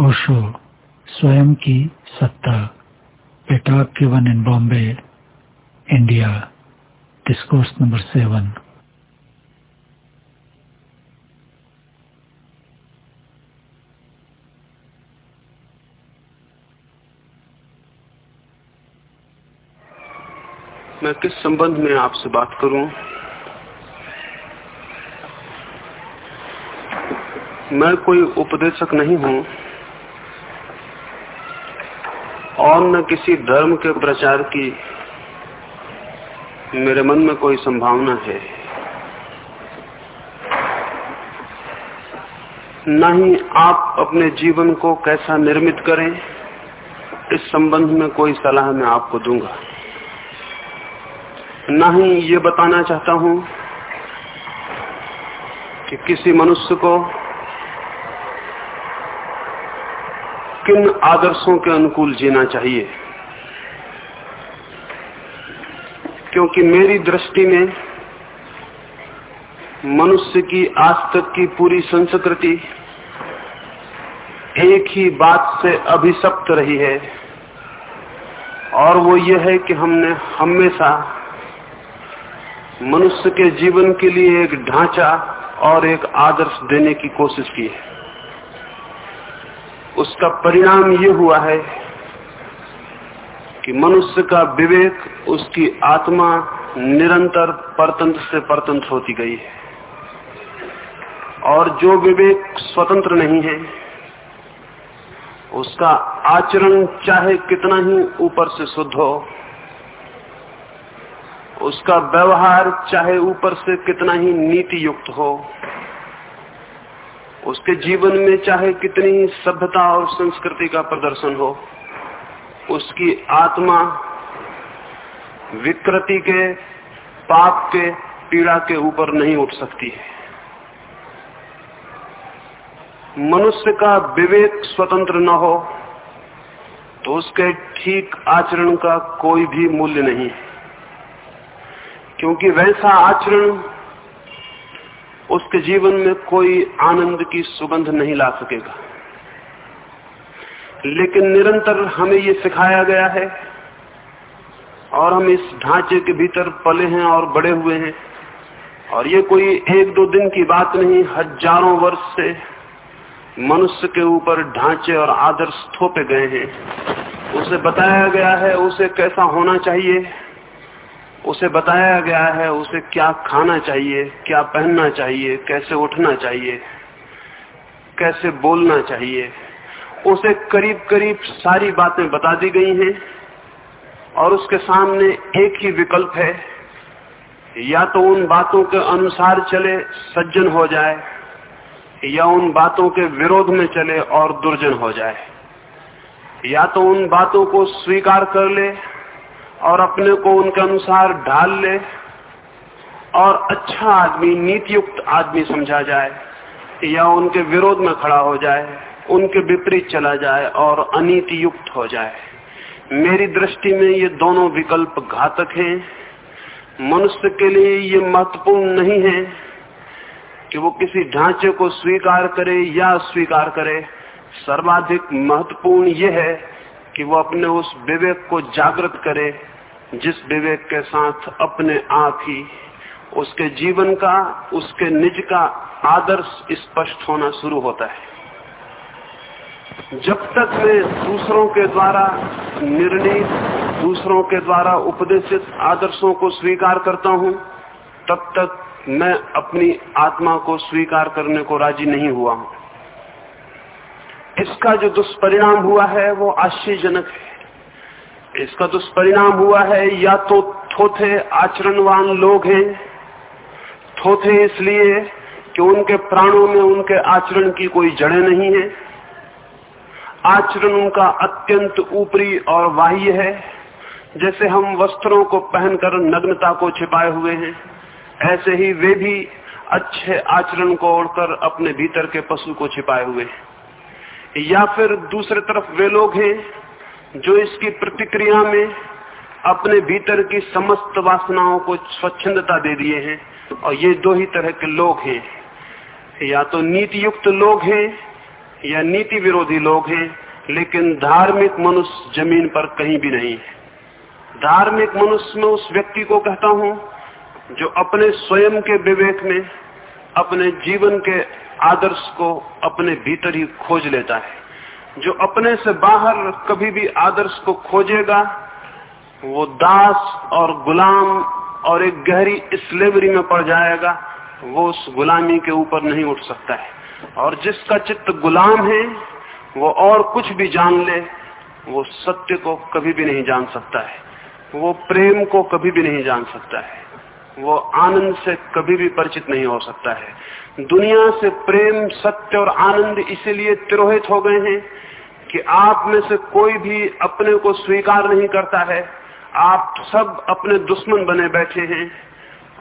ओशो स्वयं की सत्ता पेटाक केवन in Bombay, India discourse number seven मैं किस संबंध में आपसे बात करूँ? मैं कोई उपदेशक नहीं हूँ। और न किसी धर्म के प्रचार की मेरे मन में कोई संभावना है। न ही आप अपने जीवन को कैसा निर्मित करें, इस संबंध में कोई सलाह मैं आपको दूँगा। न ही ये बताना चाहता हूँ कि किसी मनुष्य को किन आदर्शों के अनुकूल जीना चाहिए? क्योंकि मेरी दृष्टि में मनुष्य की आज तक की पूरी संस्कृति एक ही बात से अभिशप्त रही है, और वो ये है कि हमने हमेशा मनुष्य के जीवन के लिए एक ढांचा और एक आदर्श देने की कोशिश की है। उसका परिणाम ये हुआ है कि मनुष्य का विवेक, उसकी आत्मा निरंतर परतंत्र से परतंत्र होती गई है। और जो विवेक स्वतंत्र नहीं है, उसका आचरण चाहे कितना ही ऊपर से शुद्ध हो, उसका व्यवहार चाहे ऊपर से कितना ही नीति युक्त हो उसके जीवन में चाहे कितनी ही सभ्यता और संस्कृति का प्रदर्शन हो, उसकी आत्मा विकृति के, पाप के, पीड़ा के ऊपर नहीं उठ सकती है। मनुष्य का विवेक स्वतंत्र न हो तो उसके ठीक आचरण का कोई भी मूल्य नहीं है। क्योंकि वैसा आचरण उसके जीवन में कोई आनंद की सुगंध नहीं ला सकेगा। लेकिन निरंतर हमें ये सिखाया गया है और हम इस ढांचे के भीतर पले हैं और बड़े हुए हैं। और ये कोई एक दो दिन की बात नहीं, हज़ारों वर्ष से मनुष्य के ऊपर ढांचे और आदर्श थोपे गए हैं। उसे बताया गया है, उसे कैसा होना चाहिए? उसे बताया गया है, उसे क्या खाना चाहिए, क्या पहनना चाहिए, कैसे उठना चाहिए, कैसे बोलना चाहिए। उसे करीब करीब सारी बातें बता दी गई हैं और उसके सामने एक ही विकल्प है, या तो उन बातों के अनुसार चले, सज्जन हो जाए, या उन बातों के विरोध में चले और दुर्जन हो जाए। या तो उन बातों को स्वीकार कर ले और अपने को उनके अनुसार ढाल ले और अच्छा आदमी, नीतियुक्त आदमी समझा जाए, या उनके विरोध में खड़ा हो जाए, उनके विपरीत चला जाए और अनीति युक्त हो जाए। मेरी दृष्टि में ये दोनों विकल्प घातक हैं। मनुष्य के लिए ये महत्वपूर्ण नहीं है कि वो किसी ढांचे को स्वीकार करे या स्वीकार करे। सर्वाधिक महत्वपूर्ण ये है कि वो अपने उस विवेक को जागृत करे, जिस विवेक के साथ अपने आप ही उसके जीवन का, उसके निज का आदर्श स्पष्ट होना शुरू होता है। जब तक मैं दूसरों के द्वारा निर्णय दूसरों के द्वारा उपदेशित आदर्शों को स्वीकार करता हूँ, तब तक मैं अपनी आत्मा को स्वीकार करने को राज़ी नहीं हुआ हूँ। इसका जो दुष्परिणाम हुआ है, वो आश्चर्यजनक है। इसका दुष्परिणाम हुआ है, या तो थोथे आचरणवान लोग हैं, थोथे इसलिए कि उनके प्राणों में उनके आचरण की कोई जड़ें नहीं है। आचरण उनका अत्यंत ऊपरी और बाह्य है। जैसे हम वस्त्रों को पहनकर नग्नता को छिपाए हुए हैं, ऐसे ही वे भी अच्छे आचरण को ओढ़कर अपने भीतर के पशु को छिपाए हुए हैं। या फिर दूसरे तरफ़ वे लोग हैं जो इसकी प्रतिक्रिया में अपने भीतर की समस्त वासनाओं को स्वच्छंदता दे दिए हैं और ये दो ही तरह के लोग हैं। या तो नीति युक्त लोग हैं या नीति विरोधी लोग हैं, लेकिन धार्मिक मनुष्य ज़मीन पर कहीं भी नहीं है। धार्मिक मनुष्य में उस व्यक्ति को कहता हूँ जो अपने स्वयं के विवेक में, अपने जीवन के आदर्श को अपने भीतर ही खोज लेता है। जो अपने से बाहर कभी भी आदर्श को खोजेगा, वो दास और गुलाम और एक गहरी स्लेवरी में पड़ जाएगा, वो उस गुलामी के ऊपर नहीं उठ सकता है। और जिसका चित्त गुलाम है, वो और कुछ भी जान ले, वो सत्य को कभी भी नहीं जान सकता है। वो प्रेम को कभी भी नहीं जान सकता है। वो आनंद से कभी भी परिचित नहीं हो सकता है। दुनिया से प्रेम, सत्य और आनंद इसीलिए तिरोहित हो गए हैं कि आप में से कोई भी अपने को स्वीकार नहीं करता है। आप सब अपने दुश्मन बने बैठे हैं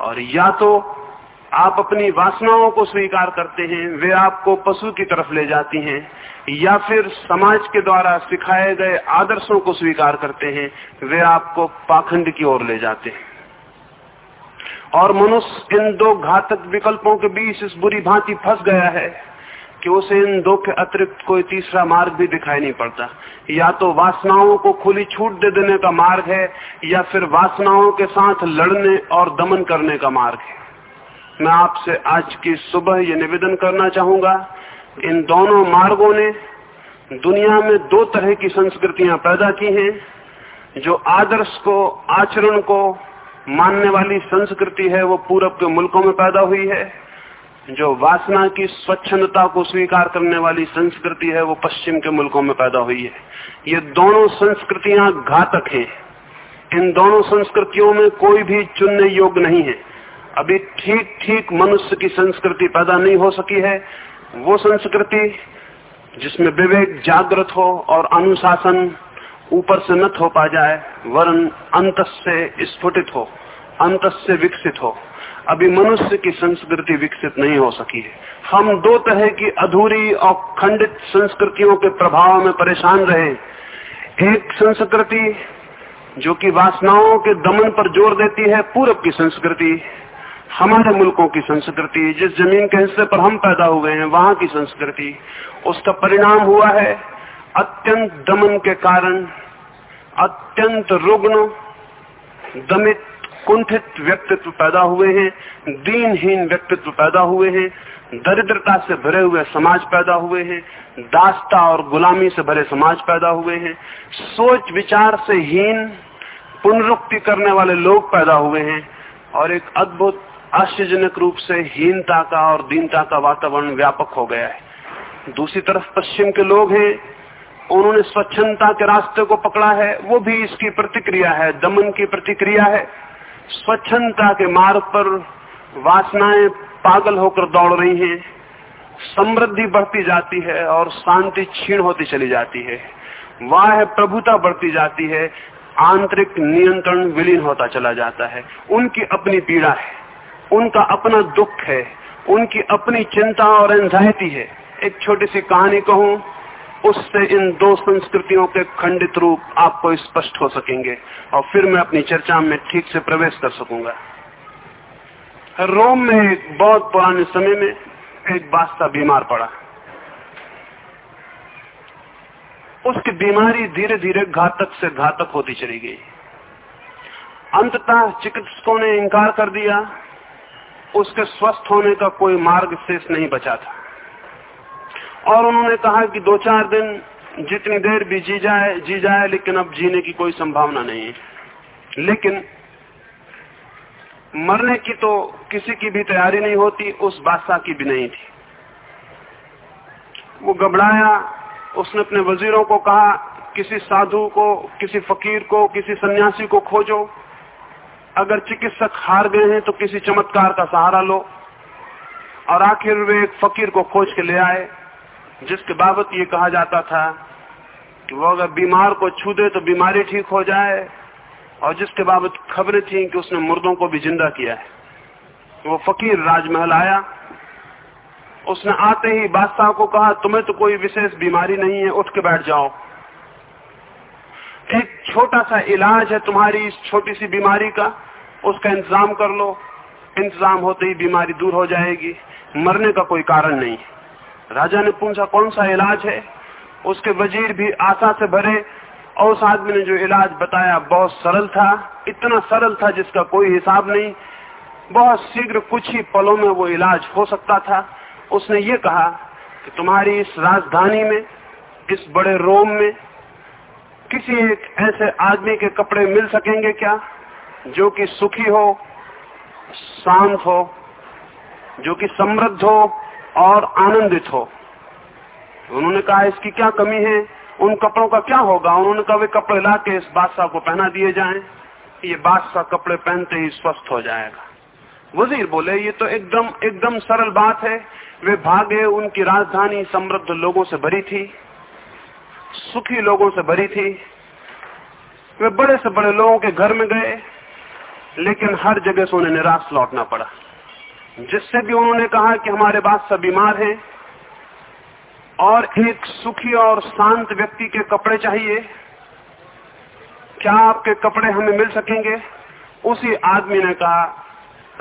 और या तो आप अपनी वासनाओं को स्वीकार करते हैं, वे आपको पशु की तरफ़ ले जाती हैं, या फिर समाज के द्वारा सिखाए गए आदर्शों को स्वीकार करते हैं, वे आपको पाखंड की ओर ले जाते हैं। और मनुष्य इन दो घातक विकल्पों के बीच इस बुरी भांति फंस गया है कि उसे इन दो के अतिरिक्त कोई तीसरा मार्ग भी दिखाई नहीं पड़ता। या तो वासनाओं को खुली छूट दे देने का मार्ग है, या फिर वासनाओं के साथ लड़ने और दमन करने का मार्ग है। मैं आपसे आज की सुबह ये निवेदन करना चाहूँगा, इन दोनों मार्गों ने दुनिया में दो तरह की संस्कृतियाँ पैदा की हैं, जो आदर्श को, आचरण को मानने वाली संस्कृति है, वो पूरब के मुल्कों में पैदा हुई है। जो वासना की स्वच्छंदता को स्वीकार करने वाली संस्कृति है, वो पश्चिम के मुल्कों में पैदा हुई है। ये दोनों संस्कृतियाँ घातक हैं। इन दोनों संस्कृतियों में कोई भी चुनने योग्य नहीं है। अभी ठीक ठीक मनुष्य की संस्कृति पैदा नहीं हो सकी है। वो संस्कृति जिसमें विवेक जागृत हो और अनुशासन ऊपर से न हो पा जाए, वरन अंत से स्फुटित हो अंत से विकसित हो। अभी मनुष्य की संस्कृति विकसित नहीं हो सकी है। हम दो तरह की अधूरी और खंडित संस्कृतियों के प्रभाव में परेशान रहे एक संस्कृति जो कि वासनाओं के दमन पर ज़ोर देती है, पूरब की संस्कृति, हमारे मुल्कों की संस्कृति, जिस ज़मीन के हिस्से पर हम पैदा हुए हैं, वहाँ की संस्कृति। उसका परिणाम हुआ है अत्यंत दमन के कारण, अत्यंत रुग्ण, दमित, कुंठित व्यक्तित्व पैदा हुए हैं, दीनहीन व्यक्तित्व पैदा हुए हैं, दरिद्रता से भरे हुए समाज पैदा हुए हैं, दास्ता और गुलामी से भरे समाज पैदा हुए हैं, सोच विचार से हीन, पुनरुक्ति करने वाले लोग पैदा हुए हैं, और एक अद्भुत, आश्चर्यजनक रूप से हीनता का और दीनता का वातावरण व्यापक हो गया है। दूसरी तरफ़ पश्चिम के लोग हैं उन्होंने स्वच्छंदता के रास्ते को पकड़ा है, वो भी इसकी प्रतिक्रिया है, दमन की प्रतिक्रिया है। स्वच्छंदता के मार्ग पर वासनाएँ पागल होकर दौड़ रही हैं, समृद्धि बढ़ती जाती है और शांति क्षीण होती चली जाती है। वाह, प्रभुता बढ़ती जाती है, आंतरिक नियंत्रण विलीन होता चला जाता है। उनकी अपनी पीड़ा है, उनका अपना दुख है, उनकी अपनी चिंता और एंजाइटी है। एक छोटी सी कहानी कहूँ उससे इन दो संस्कृतियों के खंडित रूप आपको स्पष्ट हो सकेंगे और फिर मैं अपनी चर्चा में ठीक से प्रवेश कर सकूँगा। रोम में एक बहुत पुराने समय में एक बादशाह बीमार पड़ा। उसकी बीमारी धीरे धीरे घातक से घातक होती चली गई। अंततः चिकित्सकों ने इंकार कर दिया। उसके स्वस्थ होने का कोई मार्ग शेष नहीं बचा था। और उन्होंने कहा कि दो चार दिन जितनी देर भी जी जाए जी जाए, लेकिन अब जीने की कोई संभावना नहीं है। लेकिन मरने की तो किसी की भी तैयारी नहीं होती, उस बादशाह की भी नहीं थी। वो घबराया, उसने अपने वजीरों को कहा, किसी साधु को, किसी फकीर को, किसी सन्यासी को खोजो। अगर चिकित्सक हार गए हैं तो किसी चमत्कार का सहारा लो। और आखिर वे एक फकीर को खोज के ले आए। जिसके बाबत ये कहा जाता था कि वो अगर बीमार को छू दे तो बीमारी ठीक हो जाए, और जिसके बाबत खबरें थी कि उसने मुर्दों को भी ज़िंदा किया है। वो फकीर राजमहल आया। उसने आते ही बादशाह को कहा, तुम्हें तो कोई विशेष बीमारी नहीं है, उठ के बैठ जाओ। एक छोटा सा इलाज है तुम्हारी इस छोटी सी बीमारी का, उसका इंतज़ाम कर लो। इंतज़ाम होते ही बीमारी दूर हो जाएगी। मरने का कोई कारण नहीं राजा ने पूछा, कौन सा इलाज है? उसके वज़ीर भी आशा से भरे और उस आदमी ने जो इलाज बताया, बहुत सरल था, इतना सरल था जिसका कोई हिसाब नहीं। बहुत शीघ्र कुछ ही पलों में वो इलाज हो सकता था। उसने ये कहा कि तुम्हारी इस राजधानी में, इस बड़े रोम में किसी एक ऐसे आदमी के कपड़े मिल सकेंगे क्या, जो कि सुखी हो, शांत हो, जो कि समृद्ध हो और आनंदित हो। उन्होंने कहा, इसकी क्या कमी है? उन कपड़ों का क्या होगा? उन्होंने कहा, वे कपड़े ला के इस बादशाह को पहना दिए जाएँ। ये बादशाह कपड़े पहनते ही स्वस्थ हो जाएगा। वज़ीर बोले, ये तो एकदम एकदम सरल बात है। वे भागे, उनकी राजधानी समृद्ध लोगों से भरी थी। सुखी लोगों से भरी थी। वे बड़े से बड़े लोगों के घर में गए, लेकिन हर जगह से उन्हें निराश लौटना पड़ा। जिससे भी उन्होंने कहा कि हमारे बादशाह बीमार हैं और एक सुखी और शांत व्यक्ति के कपड़े चाहिए, क्या आपके कपड़े हमें मिल सकेंगे? उसी आदमी ने कहा,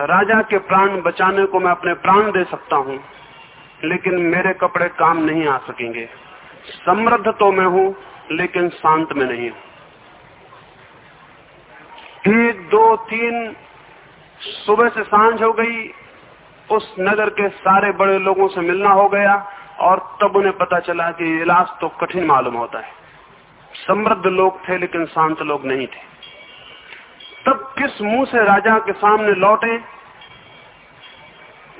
राजा के प्राण बचाने को मैं अपने प्राण दे सकता हूँ, लेकिन मेरे कपड़े काम नहीं आ सकेंगे। समृद्ध तो मैं हूँ, लेकिन शांत में नहीं हूँ। एक, दो, तीन, सुबह से साँझ हो गई उस नगर के सारे बड़े लोगों से मिलना हो गया और तब उन्हें पता चला कि इलाज तो कठिन मालूम होता है। समृद्ध लोग थे, लेकिन शांत लोग नहीं थे। तब किस मुँह से राजा के सामने लौटे?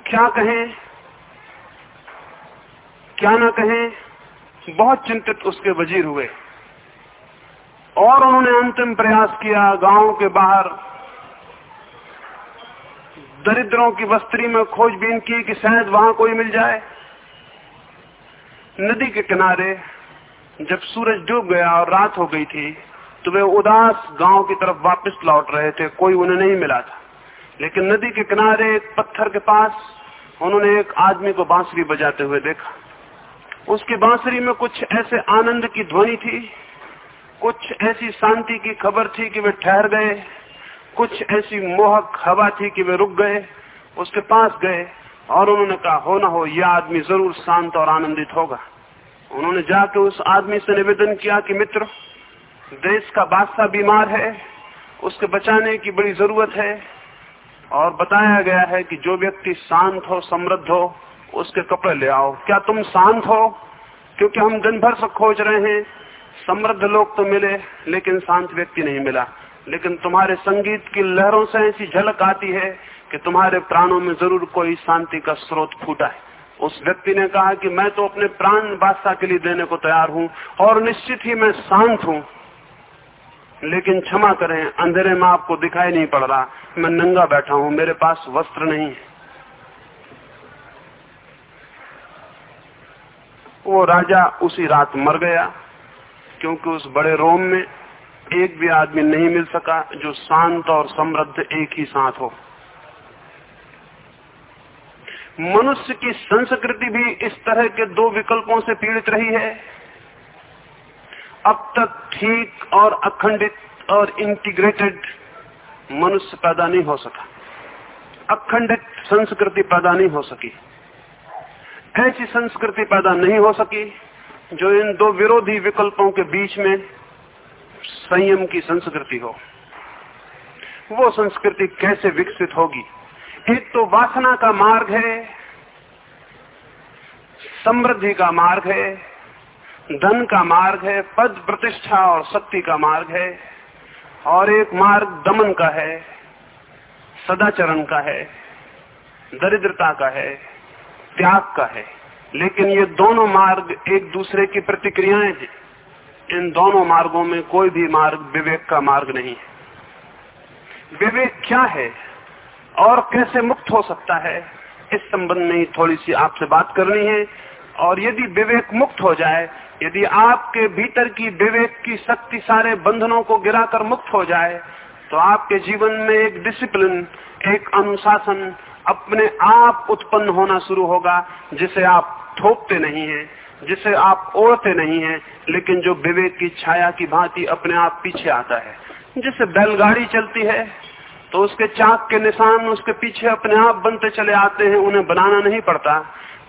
क्या कहें? क्या ना कहें? बहुत चिंतित उसके वज़ीर हुए। और उन्होंने अंतिम प्रयास किया, गाँव के बाहर दरिद्रों की वस्त्री में खोजबीन की कि शायद वहाँ कोई मिल जाए। नदी के किनारे जब सूरज डूब गया और रात हो गई थी तो वे उदास गाँव की तरफ़ वापस लौट रहे थे, कोई उन्हें नहीं मिला था। लेकिन नदी के किनारे एक पत्थर के पास उन्होंने एक आदमी को बांसुरी बजाते हुए देखा। उसकी बांसुरी में कुछ ऐसे आनंद की ध्वनि थी, कुछ ऐसी शांति की खबर थी कि वे ठहर गए। कुछ ऐसी मोहक हवा थी कि वे रुक गए, उसके पास गए, और उन्होंने कहा, हो ना हो यह आदमी ज़रूर शांत और आनंदित होगा। उन्होंने जाके उस आदमी से निवेदन किया कि, मित्र, देश का बादशाह बीमार है, उसके बचाने की बड़ी ज़रूरत है। और बताया गया है कि, जो व्यक्ति शांत हो, समृद्ध हो, उसके कपड़े ले आओ। क्या तुम शांत हो? क्योंकि हम दिन भर से खोज रहे हैं। समृद्ध लोग तो मिले, लेकिन शांत व्यक्ति नहीं मिला। लेकिन तुम्हारे संगीत की लहरों से ऐसी झलक आती है कि तुम्हारे प्राणों में ज़रूर कोई शांति का स्रोत फूटा है। उस व्यक्ति ने कहा कि मैं तो अपने प्राण बादशाह के लिए देने को तैयार हूँ और निश्चित ही मैं शांत हूँ। लेकिन क्षमा करें, अंधेरे में आपको दिखाई नहीं पड़ रहा। मैं नंगा बैठा हूँ, मेरे पास वस्त्र नहीं है। वो राजा उसी रात मर गया, क्योंकि उस बड़े रोम में एक भी आदमी नहीं मिल सका जो शांत और समृद्ध एक ही साथ हो। मनुष्य की संस्कृति भी इस तरह के दो विकल्पों से पीड़ित रही है। अब तक ठीक और अखंडित और इंटीग्रेटेड मनुष्य पैदा नहीं हो सका। अखंडित संस्कृति पैदा नहीं हो सकी। ऐसी संस्कृति पैदा नहीं हो सकी जो इन दो विरोधी विकल्पों के बीच में संयम की संस्कृति हो। वो संस्कृति कैसे विकसित होगी? एक तो वासना का मार्ग है, समृद्धि का मार्ग है, धन का मार्ग है, पद प्रतिष्ठा और शक्ति का मार्ग है, और एक मार्ग दमन का है, सदाचरण का है, दरिद्रता का है, त्याग का है। लेकिन ये दोनों मार्ग एक दूसरे की प्रतिक्रियाएँ हैं। इन दोनों मार्गों में कोई भी मार्ग विवेक का मार्ग नहीं है। विवेक क्या है? और कैसे मुक्त हो सकता है? इस संबंध में थोड़ी सी आपसे बात करनी है। और यदि विवेक मुक्त हो जाए, यदि आपके भीतर की विवेक की शक्ति सारे बंधनों को गिराकर मुक्त हो जाए तो आपके जीवन में एक डिसिप्लिन एक अनुशासन अपने आप उत्पन्न होना शुरू होगा, जिसे आप थोपते नहीं हैं। जिसे आप ओढ़ते नहीं हैं, लेकिन जो विवेक की छाया की भांति अपने आप पीछे आता है। जिसे बैलगाड़ी चलती है तो उसके चाक के निशान उसके पीछे अपने आप बनते चले आते हैं, उन्हें बनाना नहीं पड़ता।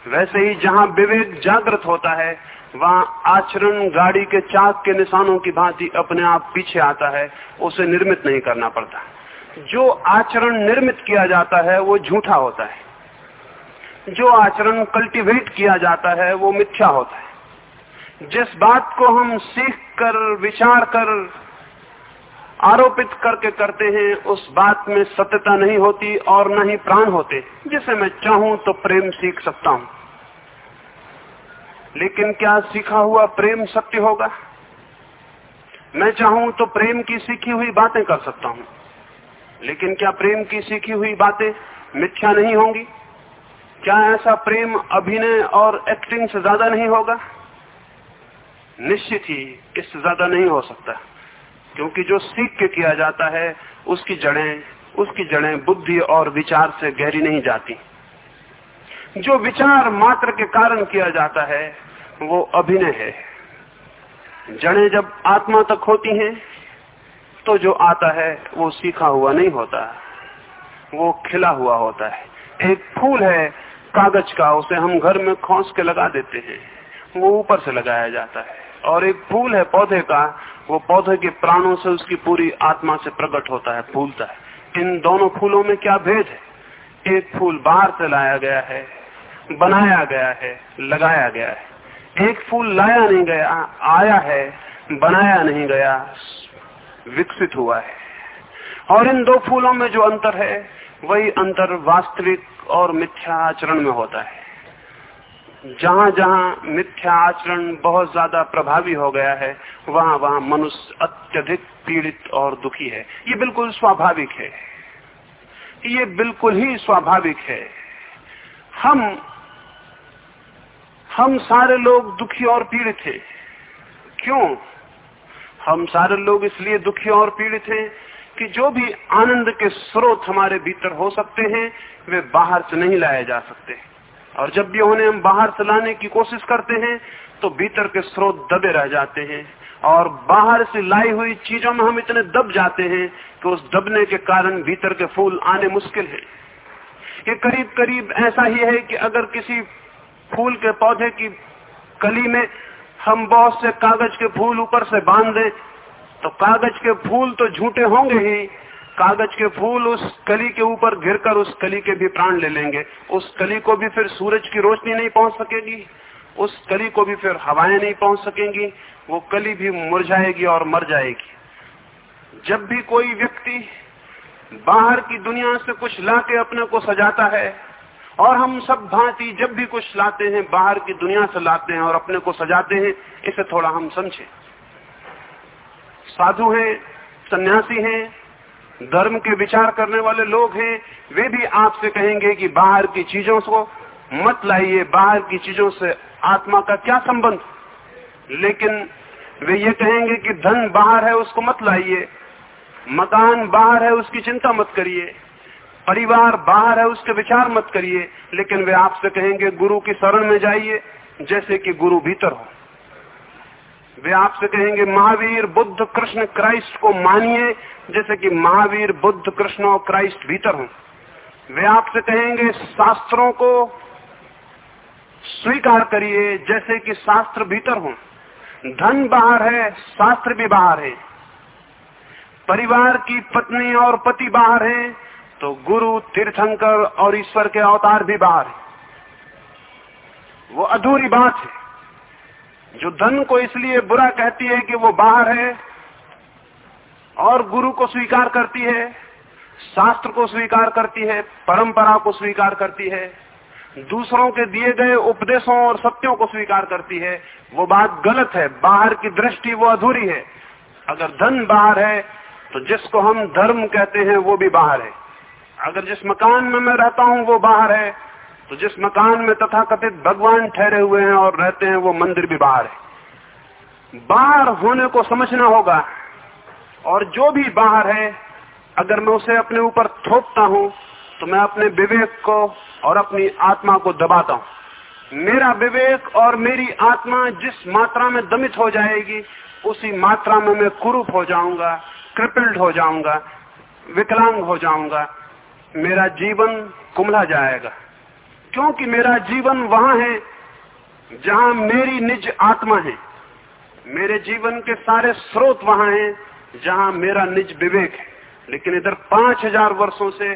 वैसे ही जहाँ विवेक जागृत होता है, वहाँ आचरण गाड़ी के चाक के निशानों की भांति अपने आप पीछे आता है, उसे निर्मित नहीं करना पड़ता। जो आचरण निर्मित किया जाता है, वो झूठा होता है। जो आचरण कल्टीवेट किया जाता है, वो मिथ्या होता है। जिस बात को हम सीख कर, विचार कर, आरोपित करके करते हैं, उस बात में सत्यता नहीं होती और न ही प्राण होते। जिसे मैं चाहूँ तो प्रेम सीख सकता हूँ। लेकिन क्या सीखा हुआ प्रेम सत्य होगा? मैं चाहूँ तो प्रेम की सीखी हुई बातें कर सकता हूँ। लेकिन क्या प्रेम की सीखी हुई बातें मिथ्या नहीं होंगी? क्या ऐसा प्रेम, अभिनय और एक्टिंग से ज़्यादा नहीं होगा? निश्चित ही इससे ज़्यादा नहीं हो सकता। क्योंकि जो सीख के किया जाता है, उसकी जड़ें उसकी जड़ें बुद्धि और विचार से गहरी नहीं जाती। जो विचार मात्र के कारण किया जाता है, वो अभिनय है। जड़ें जब आत्मा तक होती हैं तो जो आता है, वो सीखा हुआ नहीं होता। वो खिला हुआ होता है। एक फूल है कागज़ का उसे हम घर में खोस के लगा देते हैं। वो ऊपर से लगाया जाता है। और एक फूल है पौधे का, वो पौधे के प्राणों से उसकी पूरी आत्मा से प्रकट होता है, फूलता है। इन दोनों फूलों में क्या भेद है? एक फूल बाहर से लाया गया है, बनाया गया है, लगाया गया है। एक फूल लाया नहीं गया, आया है, बनाया नहीं गया, विकसित हुआ है। और इन दो फूलों में जो अंतर है वही अंतर वास्तविक और मिथ्या आचरण में होता है। जहाँ जहाँ मिथ्या आचरण बहुत ज़्यादा प्रभावी हो गया है, वहाँ वहाँ मनुष्य अत्यधिक पीड़ित और दुखी है। ये बिल्कुल स्वाभाविक है। ये बिल्कुल ही स्वाभाविक है। हम हम सारे लोग दुखी और पीड़ित हैं। क्यों? हम सारे लोग इसलिए दुखी और पीड़ित हैं कि जो भी आनंद के स्रोत हमारे भीतर हो सकते हैं, वे बाहर से नहीं लाए जा सकते और जब भी उन्हें हम बाहर से लाने की कोशिश करते हैं तो भीतर के स्रोत दबे रह जाते हैं। और बाहर से लाई हुई चीज़ों में हम इतने दब जाते हैं कि उस दबने के कारण भीतर के फूल आने मुश्किल है। ये करीब करीब ऐसा ही है कि अगर किसी फूल के पौधे की कली में हम बहुत से कागज़ के फूल ऊपर से बाँध दें तो कागज़ के फूल तो झूठे होंगे ही। कागज़ के फूल उस कली के ऊपर गिरकर उस कली के भी प्राण ले लेंगे। उस कली को भी फिर सूरज की रोशनी नहीं पहुँच सकेगी। उस कली को भी फिर हवाएँ नहीं पहुँच सकेंगी। वो कली भी मुरझाएगी और मर जाएगी। जब भी कोई व्यक्ति बाहर की दुनिया से कुछ लाके अपने को सजाता है, और हम सब भांति जब भी कुछ लाते हैं, बाहर की दुनिया से लाते हैं और अपने को सजाते हैं, इसे थोड़ा हम समझे। साधु हैं, सन्यासी हैं, धर्म के विचार करने वाले लोग हैं, वे भी आपसे कहेंगे कि बाहर की चीज़ों को मत लाइए, बाहर की चीज़ों से आत्मा का क्या संबंध? लेकिन वे ये कहेंगे कि धन बाहर है, उसको मत लाइए, मकान बाहर है, उसकी चिंता मत करिए, परिवार बाहर है, उसके विचार मत करिए, लेकिन वे आपसे कहेंगे, गुरु की शरण में जाइए, जैसे कि गुरु भीतर हो। वे आपसे कहेंगे, महावीर, बुद्ध, कृष्ण, क्राइस्ट को मानिए, जैसे कि महावीर, बुद्ध, कृष्ण और क्राइस्ट भीतर हो। वे आपसे कहेंगे, शास्त्रों को स्वीकार करिए, जैसे कि शास्त्र भीतर हो। धन बाहर है, शास्त्र भी बाहर है। परिवार की पत्नी और पति बाहर है तो गुरु, तीर्थंकर और ईश्वर के अवतार भी बाहर है। वो अधूरी बात है। जो धन को इसलिए बुरा कहती है कि वो बाहर है और गुरु को स्वीकार करती है, शास्त्र को स्वीकार करती है, परंपरा को स्वीकार करती है, दूसरों के दिए गए उपदेशों और सत्यों को स्वीकार करती है, वो बात गलत है, बाहर की दृष्टि वो अधूरी है। अगर धन बाहर है तो जिसको हम धर्म कहते हैं वो भी बाहर है। अगर जिस मकान में मैं रहता हूँ वो बाहर है तो जिस मकान में तथाकथित भगवान ठहरे हुए हैं और रहते हैं, वो मंदिर भी बाहर है। बाहर होने को समझना होगा, और जो भी बाहर है, अगर मैं उसे अपने ऊपर थोपता हूँ तो मैं अपने विवेक को और अपनी आत्मा को दबाता हूँ। मेरा विवेक और मेरी आत्मा जिस मात्रा में दमित हो जाएगी, उसी मात्रा में मैं कुरूप हो जाऊँगा, क्रिपल्ड हो जाऊँगा, विकलांग हो जाऊँगा। मेरा जीवन कुमला जाएगा। क्योंकि मेरा जीवन वहाँ है जहाँ मेरी निज आत्मा है। मेरे जीवन के सारे स्रोत वहाँ हैं जहाँ मेरा निज विवेक है। लेकिन इधर पाँच हज़ार वर्षो से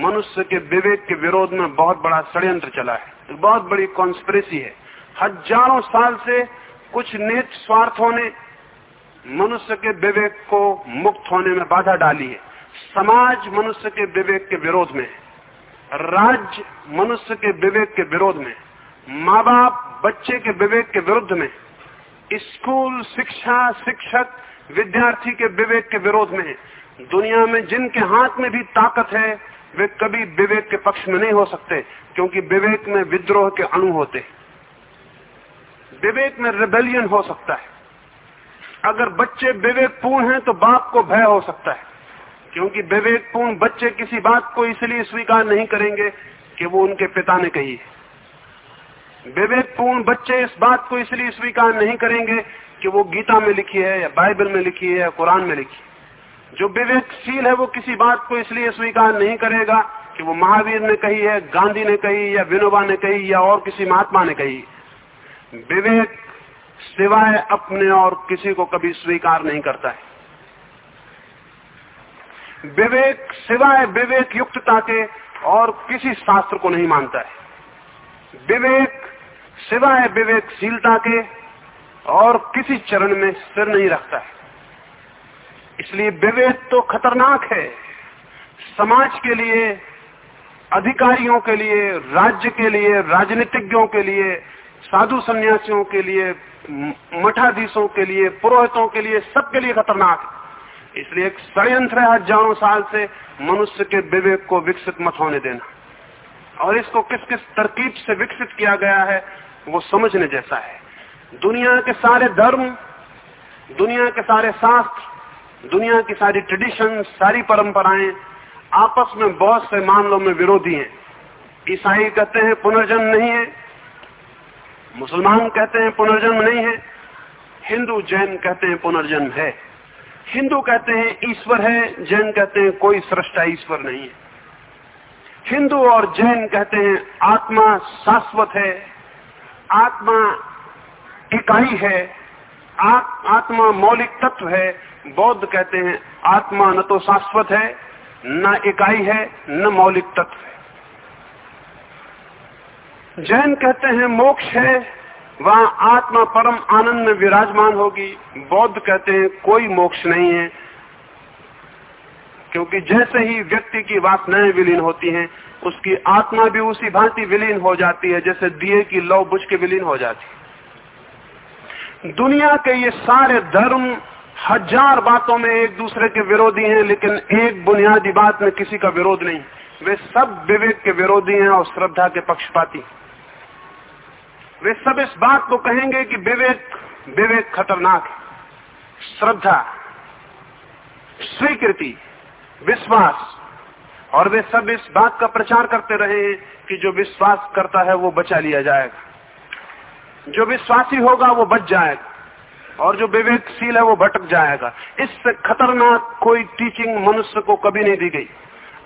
मनुष्य के विवेक के विरोध में बहुत बड़ा षड्यंत्र चला है। बहुत बड़ी कॉन्स्परेसी है। हज़ारों साल से कुछ नेत स्वार्थों ने मनुष्य के विवेक को मुक्त होने में बाधा डाली है। समाज मनुष्य के विवेक के विरोध में राज्य मनुष्य के विवेक के विरोध में माँ बाप बच्चे के विवेक के विरुद्ध में, स्कूल, शिक्षा, शिक्षक, विद्यार्थी के विवेक के विरोध में, दुनिया में जिनके हाथ में भी ताकत है, वे कभी विवेक के पक्ष में नहीं हो सकते, क्योंकि विवेक में विद्रोह के अणु होते विवेक में रिबेलियन हो सकता है। अगर बच्चे विवेकपूर्ण हैं तो बाप को भय हो सकता है। क्योंकि विवेकपूर्ण बच्चे किसी बात को इसलिए स्वीकार नहीं करेंगे कि वो उनके पिता ने कही है। विवेकपूर्ण बच्चे इस बात को इसलिए स्वीकार नहीं करेंगे कि वो गीता में लिखी है या बाइबल में लिखी है या कुरान में लिखी है। जो विवेकशील है वो किसी बात को इसलिए स्वीकार नहीं करेगा कि वो महावीर ने कही है, गांधी ने कही या विनोबा ने कही या और किसी महात्मा ने कही विवेक सिवाय अपने और किसी को कभी स्वीकार नहीं करता है। विवेक, सिवाय विवेक युक्तता के और किसी शास्त्र को नहीं मानता है। विवेक, सिवाय विवेकशीलता के और किसी चरण में सिर नहीं रखता है। इसलिए विवेक तो खतरनाक है। समाज के लिए, अधिकारियों के लिए, राज्य के लिए, राजनीतिज्ञों के लिए, साधु सन्यासियों के लिए मठाधीशों के लिए, पुरोहितों के लिए सबके लिए खतरनाक है। इसलिए एक षडयंत्र है हज़ारों साल से मनुष्य के विवेक को विकसित मत होने देना। और इसको किस किस तरकीब से विकसित किया गया है, वो समझने जैसा है। दुनिया के सारे धर्म, दुनिया के सारे शास्त्र, दुनिया की सारी ट्रेडिशन सारी परंपराएँ आपस में बहुत से मामलों में विरोधी हैं। ईसाई कहते हैं पुनर्जन्म नहीं है, मुसलमान कहते हैं पुनर्जन्म नहीं है, हिंदू जैन कहते हैं पुनर्जन्म है। हिंदू कहते हैं ईश्वर है जैन कहते हैं कोई सृष्टा ईश्वर नहीं है। हिंदू और जैन कहते हैं आत्मा शाश्वत है आत्मा इकाई है आ, आत्मा मौलिक तत्व है। बौद्ध कहते हैं आत्मा न तो शाश्वत है न इकाई है न मौलिक तत्व है। जैन कहते हैं मोक्ष है वहाँ आत्मा परम आनंद में विराजमान होगी। बौद्ध कहते हैं, कोई मोक्ष नहीं है। क्योंकि जैसे ही व्यक्ति की वासनाएँ विलीन होती हैं, उसकी आत्मा भी उसी भांति विलीन हो जाती है, जैसे दिए की लौ बुझ के विलीन हो जाती है। दुनिया के ये सारे धर्म हज़ार बातों में एक दूसरे के विरोधी हैं, लेकिन एक बुनियादी बात में किसी का विरोध नहीं। वे सब विवेक के विरोधी हैं और श्रद्धा के पक्षपाती वे सब इस बात को कहेंगे कि विवेक विवेक खतरनाक है। श्रद्धा, स्वीकृति, विश्वास। और वे सब इस बात का प्रचार करते रहे कि जो विश्वास करता है वो बचा लिया जाएगा। जो विश्वासी होगा वो बच जाएगा। और जो विवेकशील है वो भटक जाएगा। इससे खतरनाक कोई टीचिंग मनुष्य को कभी नहीं दी गई।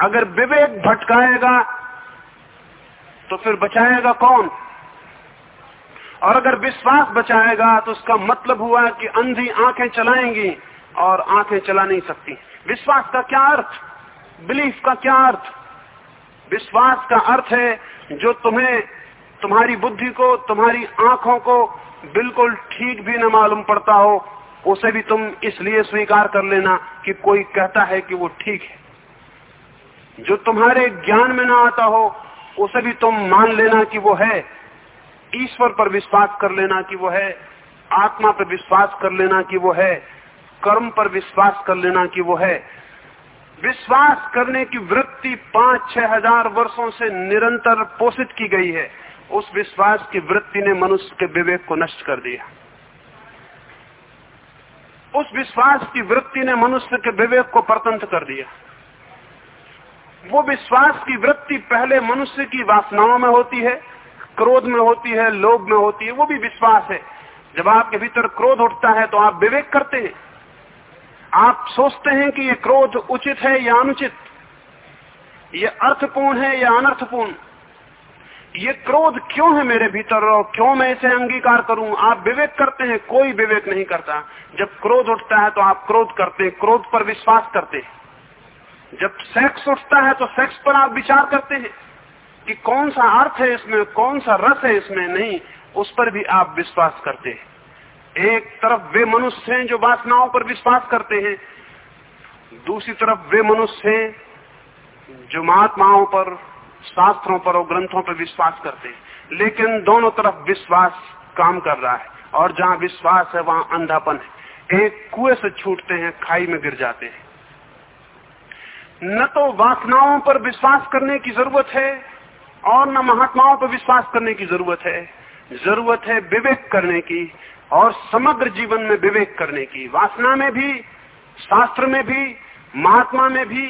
अगर विवेक भटकाएगा तो फिर बचाएगा कौन? और अगर विश्वास बचाएगा तो उसका मतलब हुआ कि अंधी आँखें चलाएँगी और आँखें चला नहीं सकती। विश्वास का क्या अर्थ? बिलीफ का क्या अर्थ? विश्वास का अर्थ है जो तुम्हें, तुम्हारी बुद्धि को, तुम्हारी आँखों को बिल्कुल ठीक भी न मालूम पड़ता हो, उसे भी तुम इसलिए स्वीकार कर लेना कि कोई कहता है कि वो ठीक है। जो तुम्हारे ज्ञान में ना आता हो, उसे भी तुम मान लेना कि वो है। ईश्वर पर विश्वास कर लेना कि वो है, आत्मा पर विश्वास कर लेना कि वो है, कर्म पर विश्वास कर लेना कि वो है। विश्वास करने की वृत्ति पाँच छह हज़ार वर्षो से निरंतर पोषित की गई है। उस विश्वास की वृत्ति ने मनुष्य के विवेक को नष्ट कर दिया। उस विश्वास की वृत्ति ने मनुष्य के विवेक को परतंत्र कर दिया। वो विश्वास की वृत्ति पहले मनुष्य की वासनाओं में होती है क्रोध में होती है, लोभ में होती है, वो भी विश्वास है। जब आपके भीतर क्रोध उठता है तो आप विवेक करते हैं। आप सोचते हैं कि ये क्रोध उचित है या अनुचित? ये अर्थपूर्ण है या अनर्थपूर्ण? ये क्रोध क्यों है मेरे भीतर और क्यों मैं इसे अंगीकार करूँ? आप विवेक करते हैं, कोई विवेक नहीं करता। जब क्रोध उठता है तो आप क्रोध करते हैं, क्रोध पर विश्वास करते हैं। जब सेक्स उठता है तो सेक्स पर आप विचार करते हैं। कि कौन सा अर्थ है इसमें, कौन सा रस है इसमें? नहीं, उस पर भी आप विश्वास करते हैं। एक तरफ़ वे मनुष्य हैं जो वासनाओं पर विश्वास करते हैं, दूसरी तरफ़ वे मनुष्य हैं जो महात्माओं पर, शास्त्रों पर और ग्रंथों पर विश्वास करते हैं। लेकिन दोनों तरफ़ विश्वास काम कर रहा है, और जहाँ विश्वास है, वहाँ अंधापन है। एक कुएँ से छूटते हैं, खाई में गिर जाते हैं। न तो वासनाओं पर विश्वास करने की ज़रूरत है और न महात्माओं पर विश्वास करने की ज़रूरत है। ज़रूरत है विवेक करने की और समग्र जीवन में विवेक करने की। वासना में भी, शास्त्र में भी, महात्मा में भी,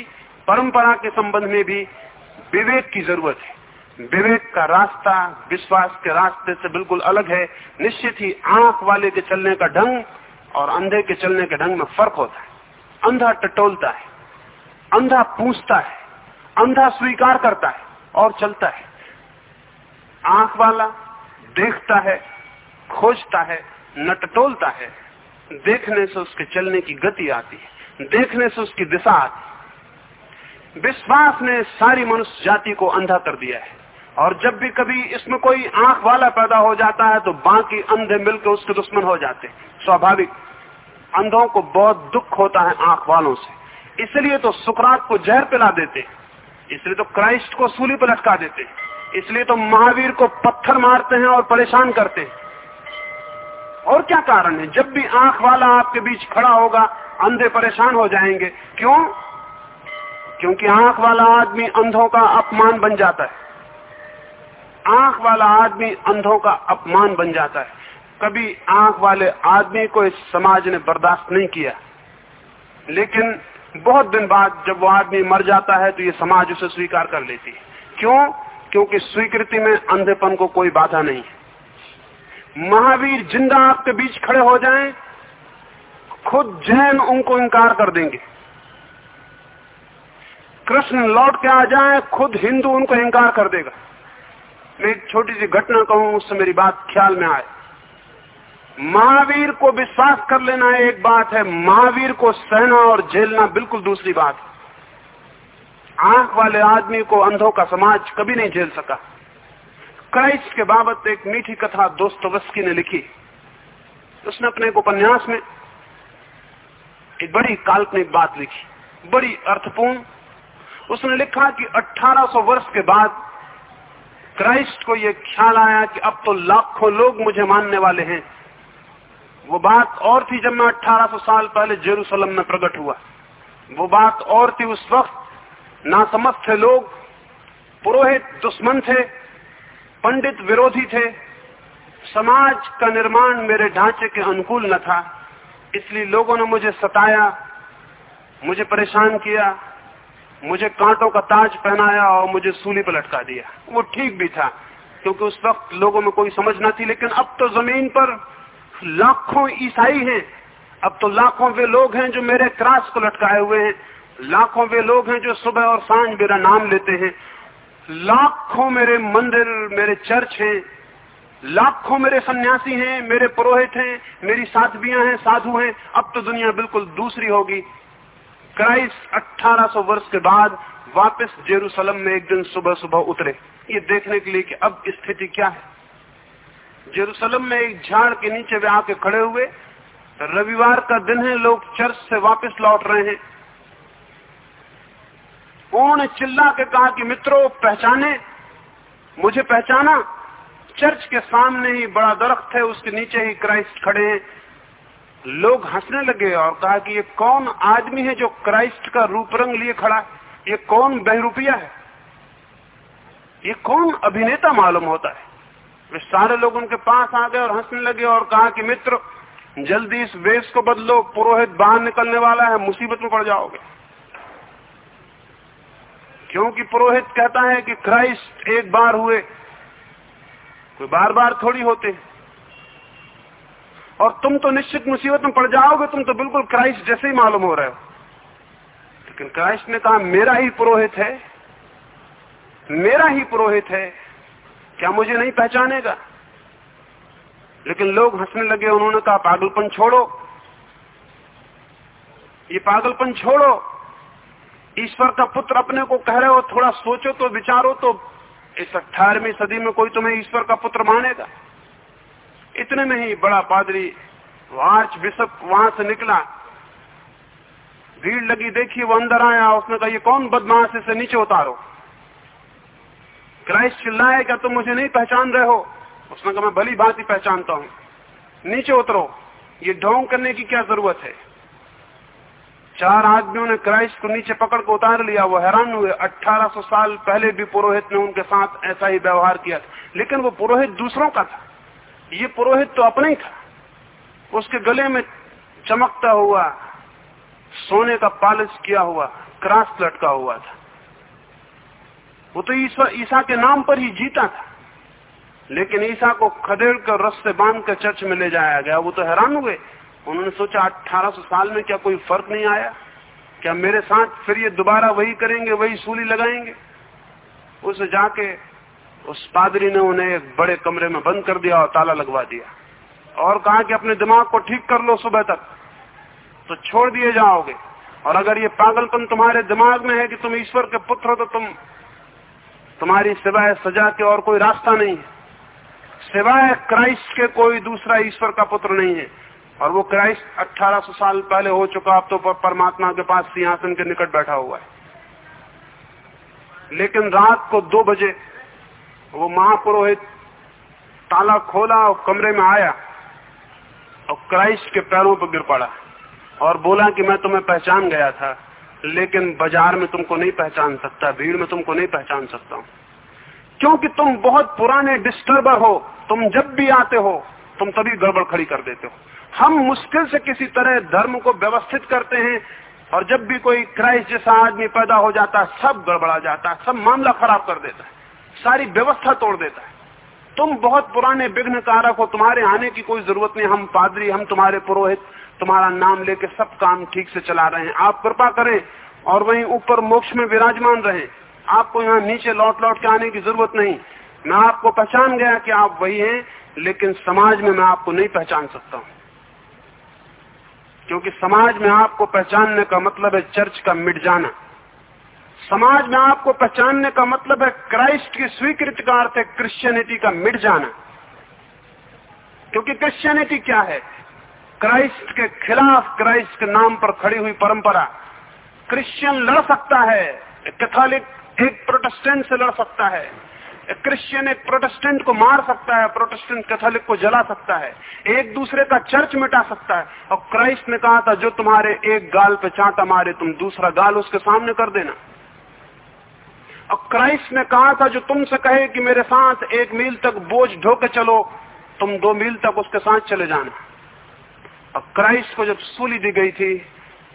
परंपरा के संबंध में भी विवेक की ज़रूरत है। विवेक का रास्ता, विश्वास के रास्ते से बिल्कुल अलग है। निश्चित ही आँख वाले के चलने का ढंग और अंधे के चलने के ढंग में फ़र्क होता है। अंधा टटोलता है, अंधा पूछता है, अंधा स्वीकार करता है। और चलता है। आँख वाला देखता है, खोजता है नटटोलता है। देखने से उसके चलने की गति आती है, देखने से उसकी दिशा आती विश्वास ने सारी मनुष्य जाति को अंधा कर दिया है। और जब भी कभी इसमें कोई आँख वाला पैदा हो जाता है तो बाकी अंधे मिलकर उसके दुश्मन हो जाते हैं। स्वाभाविक, अंधों को बहुत दुख होता है आँख वालों से। इसलिए तो सुकरात को जहर पिला देते इसलिए तो क्राइस्ट को सूली पर लटका देते इसलिए तो महावीर को पत्थर मारते हैं और परेशान करते हैं। और क्या कारण है? जब भी आँख वाला आपके बीच खड़ा होगा, अंधे परेशान हो जाएँगे। क्यों? क्योंकि आँख वाला आदमी अंधों का अपमान बन जाता है। आँख वाला आदमी अंधों का अपमान बन जाता है। कभी आँख वाले आदमी को इस समाज ने बर्दाश्त नहीं किया। लेकिन बहुत दिन बाद जब वो आदमी मर जाता है तो ये समाज उसे स्वीकार कर लेती है। क्यों? क्योंकि स्वीकृति में अंधेपन को कोई बाधा नहीं है। महावीर ज़िंदा आपके बीच खड़े हो जाएँ, खुद जैन उनको इंकार कर देंगे। कृष्ण लौट के आ जाए खुद हिंदू उनको इंकार कर देगा। मैं एक छोटी सी घटना कहूँ उससे मेरी बात ख्याल में आए। महावीर को विश्वास कर लेना एक बात है, महावीर को सहना और झेलना बिल्कुल दूसरी बात है। आँख वाले आदमी को अंधों का समाज कभी नहीं झेल सका। क्राइस्ट के बाबत एक मीठी कथा दोस्तोवस्की ने लिखी। उसने अपने एक उपन्यास में एक बड़ी काल्पनिक बात लिखी, बड़ी अर्थपूर्ण। उसने लिखा कि 1800 वर्ष के बाद क्राइस्ट को यह ख्याल आया कि अब तो लाखों लोग मुझे मानने वाले हैं। वो बात और थी जब मैं 1800 साल पहले जेरूसलम में प्रकट हुआ। वो बात और थी उस वक्त। नासमझ थे लोग, पुरोहित दुश्मन थे, पंडित विरोधी थे। समाज का निर्माण मेरे ढांचे के अनुकूल न था। इसलिए लोगों ने मुझे सताया, मुझे परेशान किया, मुझे कांटों का ताज पहनाया और मुझे सूली पर लटका दिया। वो ठीक भी था, क्योंकि उस वक्त लोगों में कोई समझ न थी, लेकिन अब तो ज़मीन पर लाखों ईसाई हैं। अब तो लाखों वे लोग हैं जो मेरे क्रास को लटकाए हुए हैं। लाखों वे लोग हैं जो सुबह और साँझ मेरा नाम लेते हैं। लाखों मेरे मंदिर, मेरे चर्च हैं। लाखों मेरे सन्यासी हैं, मेरे पुरोहित हैं, मेरी साधवियाँ हैं, साधु हैं। अब तो दुनिया बिल्कुल दूसरी होगी। क्राइस्ट 1800 वर्ष के बाद वापस जेरूसलम में एक दिन सुबह सुबह उतरे। ये देखने के लिए कि अब स्थिति क्या है। जेरूसलम में एक झाड़ के नीचे वे आके खड़े हुए। रविवार का दिन है, लोग चर्च से वापस लौट रहे हैं। उन्होंने चिल्ला के कहा कि, मित्रों, पहचाने। मुझे पहचाना। चर्च के सामने ही बड़ा दरख्त है, उसके नीचे ही क्राइस्ट खड़े हैं। लोग हंसने लगे और कहा कि, ये कौन आदमी है जो क्राइस्ट का रूप रंग लिए खड़ा ये कौन बहरूपिया है? ये कौन अभिनेता मालूम होता है? वे सारे लोग उनके पास आ गए और हंसने लगे और कहा कि मित्र, जल्दी इस वेश को बदलो, पुरोहित बाहर निकलने वाला है, मुसीबत में पड़ जाओगे। क्योंकि पुरोहित कहता है कि क्राइस्ट एक बार हुए, कोई बार बार थोड़ी होते। और तुम तो निश्चित मुसीबत में पड़ जाओगे, तुम तो बिल्कुल क्राइस्ट जैसे ही मालूम हो रहे हो। लेकिन क्राइस्ट ने कहा, मेरा ही पुरोहित है, मेरा ही पुरोहित है। क्या मुझे नहीं पहचानेगा? लेकिन लोग हंसने लगे, उन्होंने कहा, पागलपन छोड़ो। ये पागलपन छोड़ो। ईश्वर का पुत्र अपने को कह रहे हो, थोड़ा सोचो तो विचारो तो। इस अठारहवीं सदी में कोई तुम्हें ईश्वर का पुत्र मानेगा? इतने में ही बड़ा पादरी आर्च बिशप वहाँ से निकला। भीड़ लगी देखी, वो अंदर आया, उसने कहा, ये कौन बदमाश इसे नीचे उतारो। क्राइस्ट चिल्लाए क्या तुम मुझे नहीं पहचान रहे हो? उसने कहा, मैं भली बात ही पहचानता हूँ। नीचे उतरो। ये ढोंग करने की क्या ज़रूरत है? चार आदमियों ने क्राइस्ट को नीचे पकड़ कर उतार लिया। वो हैरान हुए। 1800 साल पहले भी पुरोहित ने उनके साथ ऐसा ही व्यवहार किया था। लेकिन वो पुरोहित दूसरों का था। ये पुरोहित तो अपना ही था। उसके गले में चमकता हुआ, सोने का पालिश किया हुआ, क्रास लटका हुआ था। वो तो ईसा ईसा के नाम पर ही जीता था। लेकिन ईसा को खदेड़ कर रस से बाँध कर चर्च में ले जाया गया। वो तो हैरान हुए उन्होंने सोचा 1800 साल में क्या कोई फ़र्क नहीं आया? क्या मेरे साथ फिर ये दोबारा वही करेंगे, वही सूली लगाएँगे? उसे जाके उस पादरी ने उन्हें एक बड़े कमरे में बंद कर दिया और ताला लगवा दिया। और कहा कि अपने दिमाग को ठीक कर लो सुबह तक। तो छोड़ दिए जाओगे। और अगर ये पागलपन तुम्हारे दिमाग में है कि तुम ईश्वर के पुत्र हो तो तुम तुम्हारी सिवाय सजा के और कोई रास्ता नहीं है। सिवाय क्राइस्ट के कोई दूसरा ईश्वर का पुत्र नहीं है। और वो क्राइस्ट 1800 साल पहले हो चुका, अब तो परमात्मा के पास सिंहासन के निकट बैठा हुआ है। लेकिन रात को दो बजे वो महापुरोहित ताला खोला और कमरे में आया और क्राइस्ट के पैरों पर गिर पड़ा और बोला कि मैं तुम्हें पहचान गया था। लेकिन बाज़ार में तुमको नहीं पहचान सकता, भीड़ में तुमको नहीं पहचान सकता। हूँ क्योंकि तुम बहुत पुराने डिस्टर्बर हो, तुम जब भी आते हो, तुम तभी गड़बड़ खड़ी कर देते हो। हम मुश्किल से किसी तरह धर्म को व्यवस्थित करते हैं और जब भी कोई क्राइस्ट जैसा आदमी पैदा हो जाता है सब गड़बड़ा जाता है सब मामला खराब कर देता है, सारी व्यवस्था तोड़ देता है। तुम बहुत पुराने विघ्न कारक हो, तुम्हारे आने की कोई ज़रूरत नहीं, हम पादरी, हम तुम्हारे पुरोहित तुम्हारा नाम लेके सब काम ठीक से चला रहे हैं। आप कृपा करें और वहीं ऊपर मोक्ष में विराजमान रहे। आपको यहाँ नीचे लौट लौट के आने की ज़रूरत नहीं। मैं आपको पहचान गया कि आप वही हैं, लेकिन समाज में मैं आपको नहीं पहचान सकता हूँ। क्योंकि समाज में आपको पहचानने का मतलब है चर्च का मिट जाना। समाज में आपको पहचानने का मतलब है क्राइस्ट की स्वीकृति का अर्थ है क्रिश्चियनिटी का मिट जाना। क्योंकि क्रिश्चियनिटी क्या है? क्राइस्ट के खिलाफ क्राइस्ट के नाम पर खड़ी हुई परंपरा। क्रिश्चियन लड़ सकता है, कैथोलिक एक प्रोटेस्टेंट से लड़ सकता है। क्रिश्चियन एक प्रोटेस्टेंट को मार सकता है, प्रोटेस्टेंट कैथोलिक को जला सकता है, एक दूसरे का चर्च मिटा सकता है। और क्राइस्ट ने कहा था, जो तुम्हारे एक गाल पे चांटा मारे, तुम दूसरा गाल उसके सामने कर देना। और क्राइस्ट ने कहा था, जो तुमसे कहे कि मेरे साथ एक मील तक बोझ ढोके चलो, तुम दो मील तक उसके साथ चले जाना। और क्राइस्ट को जब सूली दी गई थी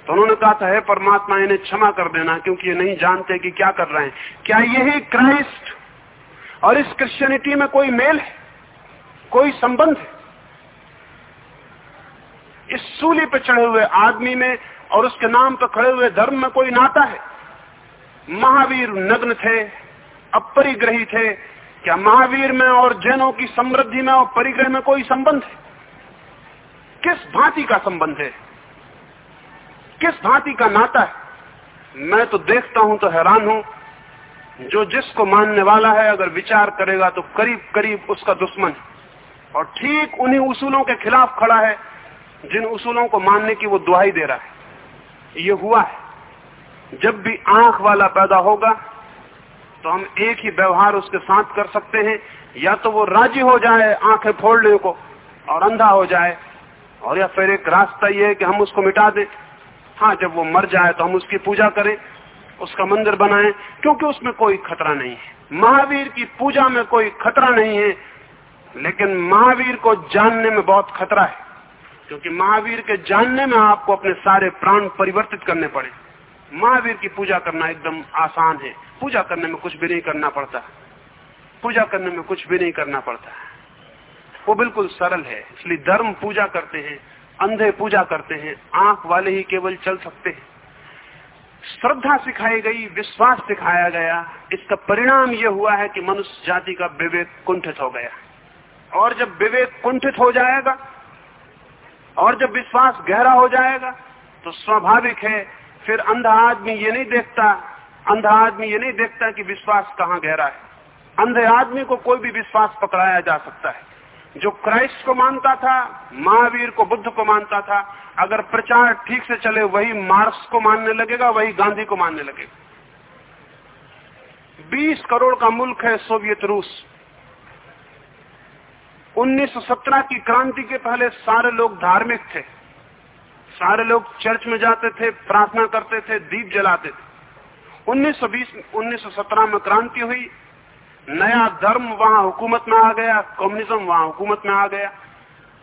तो उन्होंने कहा था, हे परमात्मा, इन्हें क्षमा कर देना, क्योंकि ये नहीं जानते कि क्या कर रहे हैं। क्या यही क्राइस्ट और इस क्रिश्चियनिटी में कोई मेल है? कोई संबंध है? इस सूली पे चढ़े हुए आदमी में और उसके नाम पर खड़े हुए धर्म में कोई नाता है? महावीर नग्न थे, अपरिग्रही थे। क्या महावीर में और जैनों की समृद्धि में और परिग्रह में कोई संबंध है? किस भांति का संबंध है? किस भांति का नाता है? मैं तो देखता हूँ तो हैरान हूँ। जो जिसको मानने वाला है, अगर विचार करेगा तो करीब करीब उसका दुश्मन। और ठीक उन्हीं उसूलों के खिलाफ खड़ा है, जिन उसूलों को मानने की वो दुहाई दे रहा है। ये हुआ है। जब भी आँख वाला पैदा होगा तो हम एक ही व्यवहार उसके साथ कर सकते हैं। या तो वो राज़ी हो जाए आँखें फोड़ने को और अंधा हो जाए और या फिर एक रास्ता ये है कि हम उसको मिटा दें। हाँ जब वो मर जाए तो हम उसकी पूजा करें, उसका मंदिर बनाएँ, क्योंकि उसमें कोई खतरा नहीं है। महावीर की पूजा में कोई खतरा नहीं है, लेकिन महावीर को जानने में बहुत खतरा है, क्योंकि महावीर के जानने में आपको अपने सारे प्राण परिवर्तित करने पड़े। महावीर की पूजा करना एकदम आसान है। पूजा करने में कुछ भी नहीं करना पड़ता। पूजा करने में कुछ भी नहीं करना पड़ता। वो बिल्कुल सरल है। इसलिए धर्म पूजा करते हैं, अंधे पूजा करते हैं, आँख वाले ही केवल चल सकते हैं। श्रद्धा सिखाई गई, विश्वास सिखाया गया। इसका परिणाम यह हुआ है कि मनुष्य जाति का विवेक कुंठित हो गया। और जब विवेक कुंठित हो जाएगा, और जब विश्वास गहरा हो जाएगा तो स्वाभाविक है, फिर अंधा आदमी ये नहीं देखता, अंधा आदमी ये नहीं देखता कि विश्वास कहाँ गहरा है। अंधे आदमी को कोई भी विश्वास पकड़ाया जा सकता है। जो क्राइस्ट को मानता था, महावीर को बुद्ध को मानता था, अगर प्रचार ठीक से चले, वही मार्क्स को मानने लगेगा, वही गांधी को मानने लगेगा। 20 करोड़ का मुल्क है सोवियत रूस। 1917 की क्रांति के पहले सारे लोग धार्मिक थे। सारे लोग चर्च में जाते थे, प्रार्थना करते थे, दीप जलाते थे। 1920 1917 में क्रांति हुई। नया धर्म वहाँ हुकूमत में आ गया, कम्युनिज्म वहाँ हुकूमत में आ गया।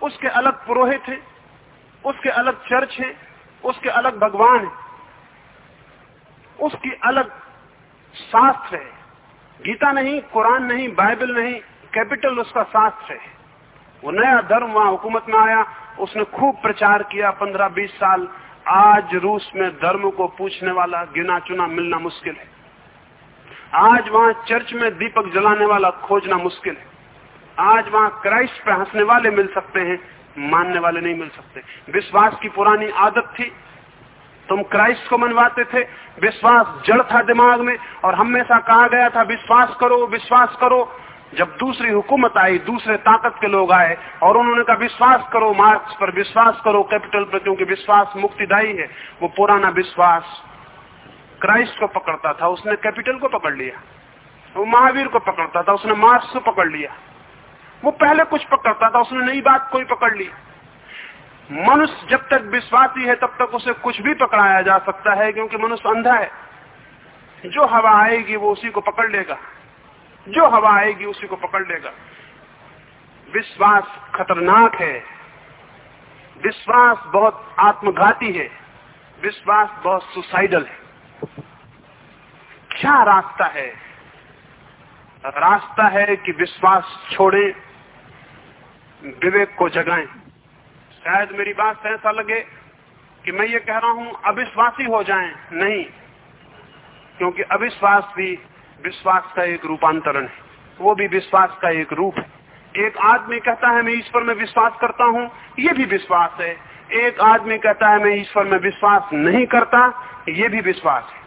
उसके अलग पुरोहित हैं, उसके अलग चर्च है, उसके अलग भगवान है। उसकी अलग शास्त्र है। गीता नहीं, कुरान नहीं, बाइबल नहीं, कैपिटल उसका शास्त्र है। वो नया धर्म वहाँ हुकूमत में आया, उसने खूब प्रचार किया पंद्रह बीस साल। आज रूस में धर्म को पूछने वाला, गिना चुना, मिलना मुश्किल है। आज वहाँ चर्च में दीपक जलाने वाला खोजना मुश्किल है। आज वहाँ क्राइस्ट पे हंसने वाले मिल सकते हैं, मानने वाले नहीं मिल सकते। विश्वास की पुरानी आदत थी। तुम क्राइस्ट को मनवाते थे। विश्वास जड़ था दिमाग में और हमेशा कहा गया था, विश्वास करो विश्वास करो। जब दूसरी हुकूमत आई, दूसरे ताकत के लोग आए और उन्होंने कहा, विश्वास करो, मार्क्स पर विश्वास करो, कैपिटल पर, क्योंकि विश्वास मुक्तिदायी है। वो पुराना विश्वास क्राइस्ट को पकड़ता था, उसने कैपिटल को पकड़ लिया, वो महावीर को पकड़ता था, उसने मार्क्स को पकड़ लिया। वो पहले कुछ पकड़ता था, उसने नई बात कोई पकड़ ली। मनुष्य जब तक विश्वासी है, तब तक उसे कुछ भी पकड़ाया जा सकता है, क्योंकि मनुष्य अंधा है। जो हवा आएगी, वो उसी को पकड़ लेगा। जो हवा आएगी, उसी को पकड़ लेगा। विश्वास खतरनाक है। विश्वास बहुत आत्मघाती है। विश्वास बहुत सुसाइडल है। क्या रास्ता है? रास्ता है कि विश्वास छोड़े, विवेक को जगाएँ। शायद मेरी बात से ऐसा लगे कि मैं ये कह रहा हूँ, अविश्वासी हो जाएँ। नहीं, क्योंकि अविश्वास भी विश्वास का एक रूपांतरण है। वो भी विश्वास का एक रूप है। एक आदमी कहता है, मैं ईश्वर में विश्वास करता हूँ। ये भी विश्वास है। एक आदमी कहता है, मैं ईश्वर में विश्वास नहीं करता। ये भी विश्वास है।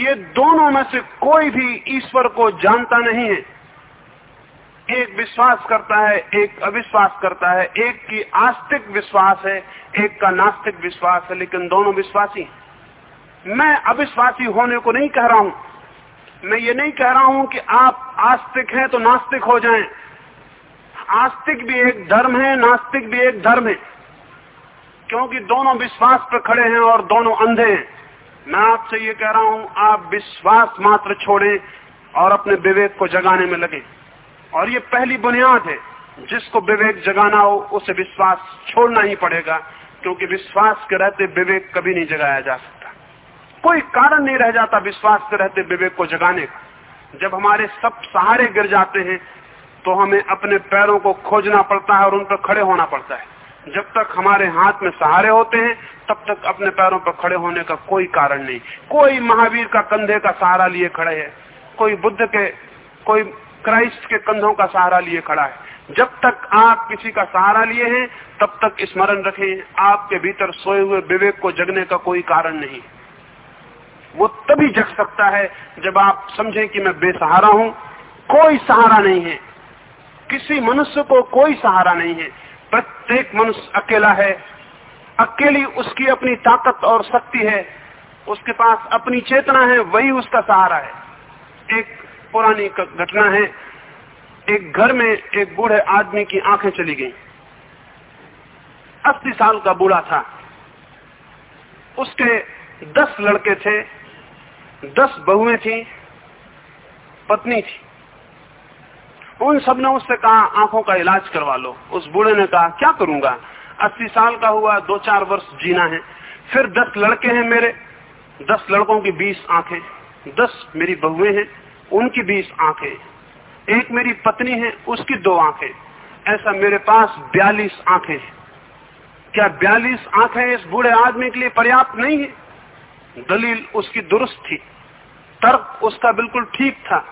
ये दोनों में से कोई भी ईश्वर को जानता नहीं है। एक विश्वास करता है, एक अविश्वास करता है। एक की आस्तिक विश्वास है, एक का नास्तिक विश्वास है, लेकिन दोनों विश्वासी मैं अविश्वासी होने को नहीं कह रहा हूँ। मैं ये नहीं कह रहा हूँ कि आप आस्तिक हैं तो नास्तिक हो जाएँ। आस्तिक भी एक धर्म है, नास्तिक भी एक धर्म है। क्योंकि दोनों विश्वास पर खड़े हैं और दोनों अंधे हैं। मैं आपसे ये कह रहा हूँ, आप विश्वास मात्र छोड़ें और अपने विवेक को जगाने में लगे। और ये पहली बुनियाद है, जिसको विवेक जगाना हो, उसे विश्वास छोड़ना ही पड़ेगा, क्योंकि विश्वास के रहते विवेक कभी नहीं जगाया जा सकता। कोई कारण नहीं रह जाता विश्वास के रहते विवेक को जगाने का। जब हमारे सब सहारे गिर जाते हैं तो हमें अपने पैरों को खोजना पड़ता है और उन पर खड़े होना पड़ता है। जब तक हमारे हाथ में सहारे होते हैं, तब तक अपने पैरों पर खड़े होने का कोई कारण नहीं। कोई महावीर का कंधे का सहारा लिए खड़े है। कोई बुद्ध के, कोई क्राइस्ट के कंधों का सहारा लिए खड़ा है। जब तक आप किसी का सहारा लिए हैं, तब तक स्मरण रखें, आपके भीतर सोए हुए विवेक को जगने का कोई कारण नहीं। वो तभी जग सकता है जब आप समझें कि मैं बेसहारा हूँ। कोई सहारा नहीं है। किसी मनुष्य को कोई सहारा नहीं है। प्रत्येक मनुष्य अकेला है। अकेली उसकी अपनी ताकत और शक्ति है। उसके पास अपनी चेतना है, वही उसका सहारा है। एक पुरानी घटना है। एक घर में एक बूढ़े आदमी की आँखें चली गई। अस्सी साल का बूढ़ा था। उसके दस लड़के थे, दस बहुएँ थी, पत्नी थी। उन सबने उससे कहा, आँखों का इलाज करवा लो। उस बूढ़े ने कहा, क्या करूँगा? अस्सी साल का हुआ दो चार वर्ष जीना है। फिर दस लड़के हैं मेरे। दस लड़कों की बीस आँखें। दस मेरी बहुएँ हैं, उनकी बीस आँखें। एक मेरी पत्नी है, उसकी दो आँखें। ऐसा मेरे पास बयालीस आँखें हैं। क्या बयालीस आँखें इस बूढ़े आदमी के लिए पर्याप्त नहीं है? दलील उसकी दुरुस्त थी। तर्क उसका बिल्कुल ठीक था।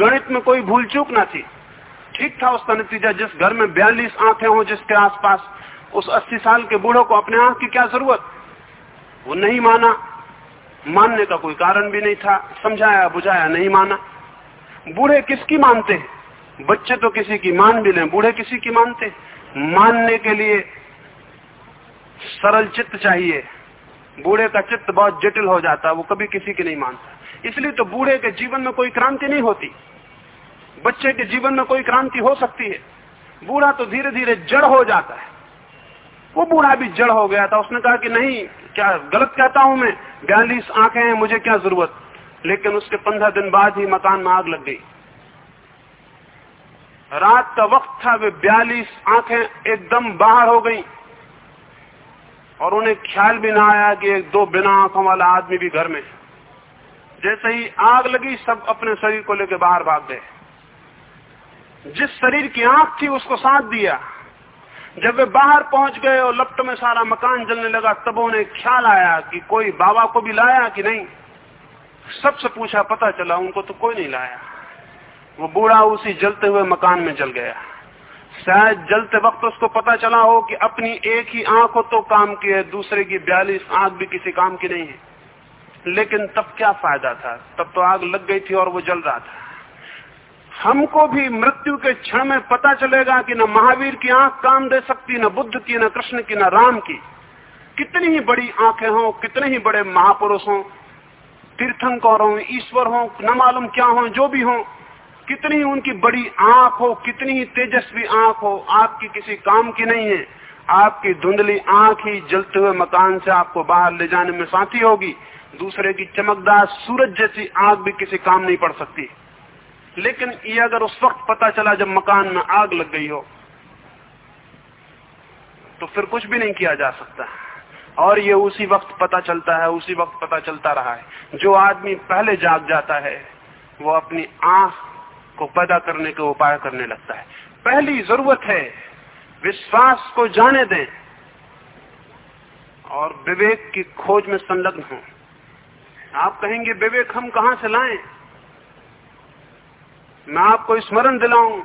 गणित में कोई भूल चूक ना थी। ठीक था उसका नतीजा, जिस घर में बयालीस आँखें हो, जिसके आसपास उस अस्सी साल के बूढ़ों को अपने आँख की क्या ज़रूरत? वो नहीं माना। मानने का कोई कारण भी नहीं था। समझाया, बुझाया, नहीं माना। बूढ़े किसकी मानते हैं? बच्चे तो किसी की मान भी लें, बूढ़े किसी की मानते मानने के लिए सरल चित्त चाहिए। बूढ़े का चित्त बहुत जटिल हो जाता है वो कभी किसी की नहीं मानता। इसलिए तो बूढ़े के जीवन में कोई क्रांति नहीं होती। बच्चे के जीवन में कोई क्रांति हो सकती है। बूढ़ा तो धीरे धीरे जड़ हो जाता है। वो बूढ़ा भी जड़ हो गया था। उसने कहा कि नहीं, क्या गलत कहता हूँ मैं? बयालीस आँखें हैं, मुझे क्या ज़रूरत? लेकिन उसके पंद्रह दिन बाद ही मकान में आग लग गई। रात का वक्त था, वे बयालीस आँखें एकदम बाहर हो गई। और उन्हें ख्याल भी ना आया कि एक दो बिना आँखों वाला आदमी भी घर में जैसे ही आग लगी, सब अपने शरीर को लेकर बाहर भाग गए। जिस शरीर की आँख थी उसको साथ दिया। जब वे बाहर पहुँच गए और लपट में सारा मकान जलने लगा, तब उन्हें ख्याल आया कि कोई बाबा को भी लाया कि नहीं। सबसे पूछा, पता चला, उनको तो कोई नहीं लाया। वो बूढ़ा उसी जलते हुए मकान में जल गया। शायद जलते वक्त उसको पता चला हो कि अपनी एक ही आँख हो तो काम की है, दूसरे की बयालीस आँख भी किसी काम की नहीं है। लेकिन तब क्या फ़ायदा था? तब तो आग लग गई थी और वो जल रहा था। हमको भी मृत्यु के क्षण में पता चलेगा कि न महावीर की आँख काम दे सकती, न बुद्ध की, न कृष्ण की, न राम की। कितनी ही बड़ी आँखें हों, कितने ही बड़े महापुरुष हों, तीर्थंकर हों ईश्वर हों, न मालूम क्या हो, जो भी हो, कितनी उनकी बड़ी आँख हो, कितनी ही तेजस्वी आँख हो, आपकी किसी काम की नहीं है। आपकी धुंधली आँख ही जलते हुए मकान से आपको बाहर ले जाने में साथी होगी। दूसरे की चमकदार सूरज जैसी आँख भी किसी काम नहीं पड़ सकती। लेकिन ये अगर उस वक्त पता चला जब मकान में आग लग गई हो तो फिर कुछ भी नहीं किया जा सकता। और ये उसी वक्त पता चलता है, उसी वक्त पता चलता रहा है। जो आदमी पहले जाग जाता है, वो अपनी आँख को पैदा करने के उपाय करने लगता है। पहली ज़रूरत है, विश्वास को जाने दें और विवेक की खोज में संलग्न हो। आप कहेंगे, विवेक, हम कहाँ से लाएँ? मैं आपको स्मरण दिलाऊं,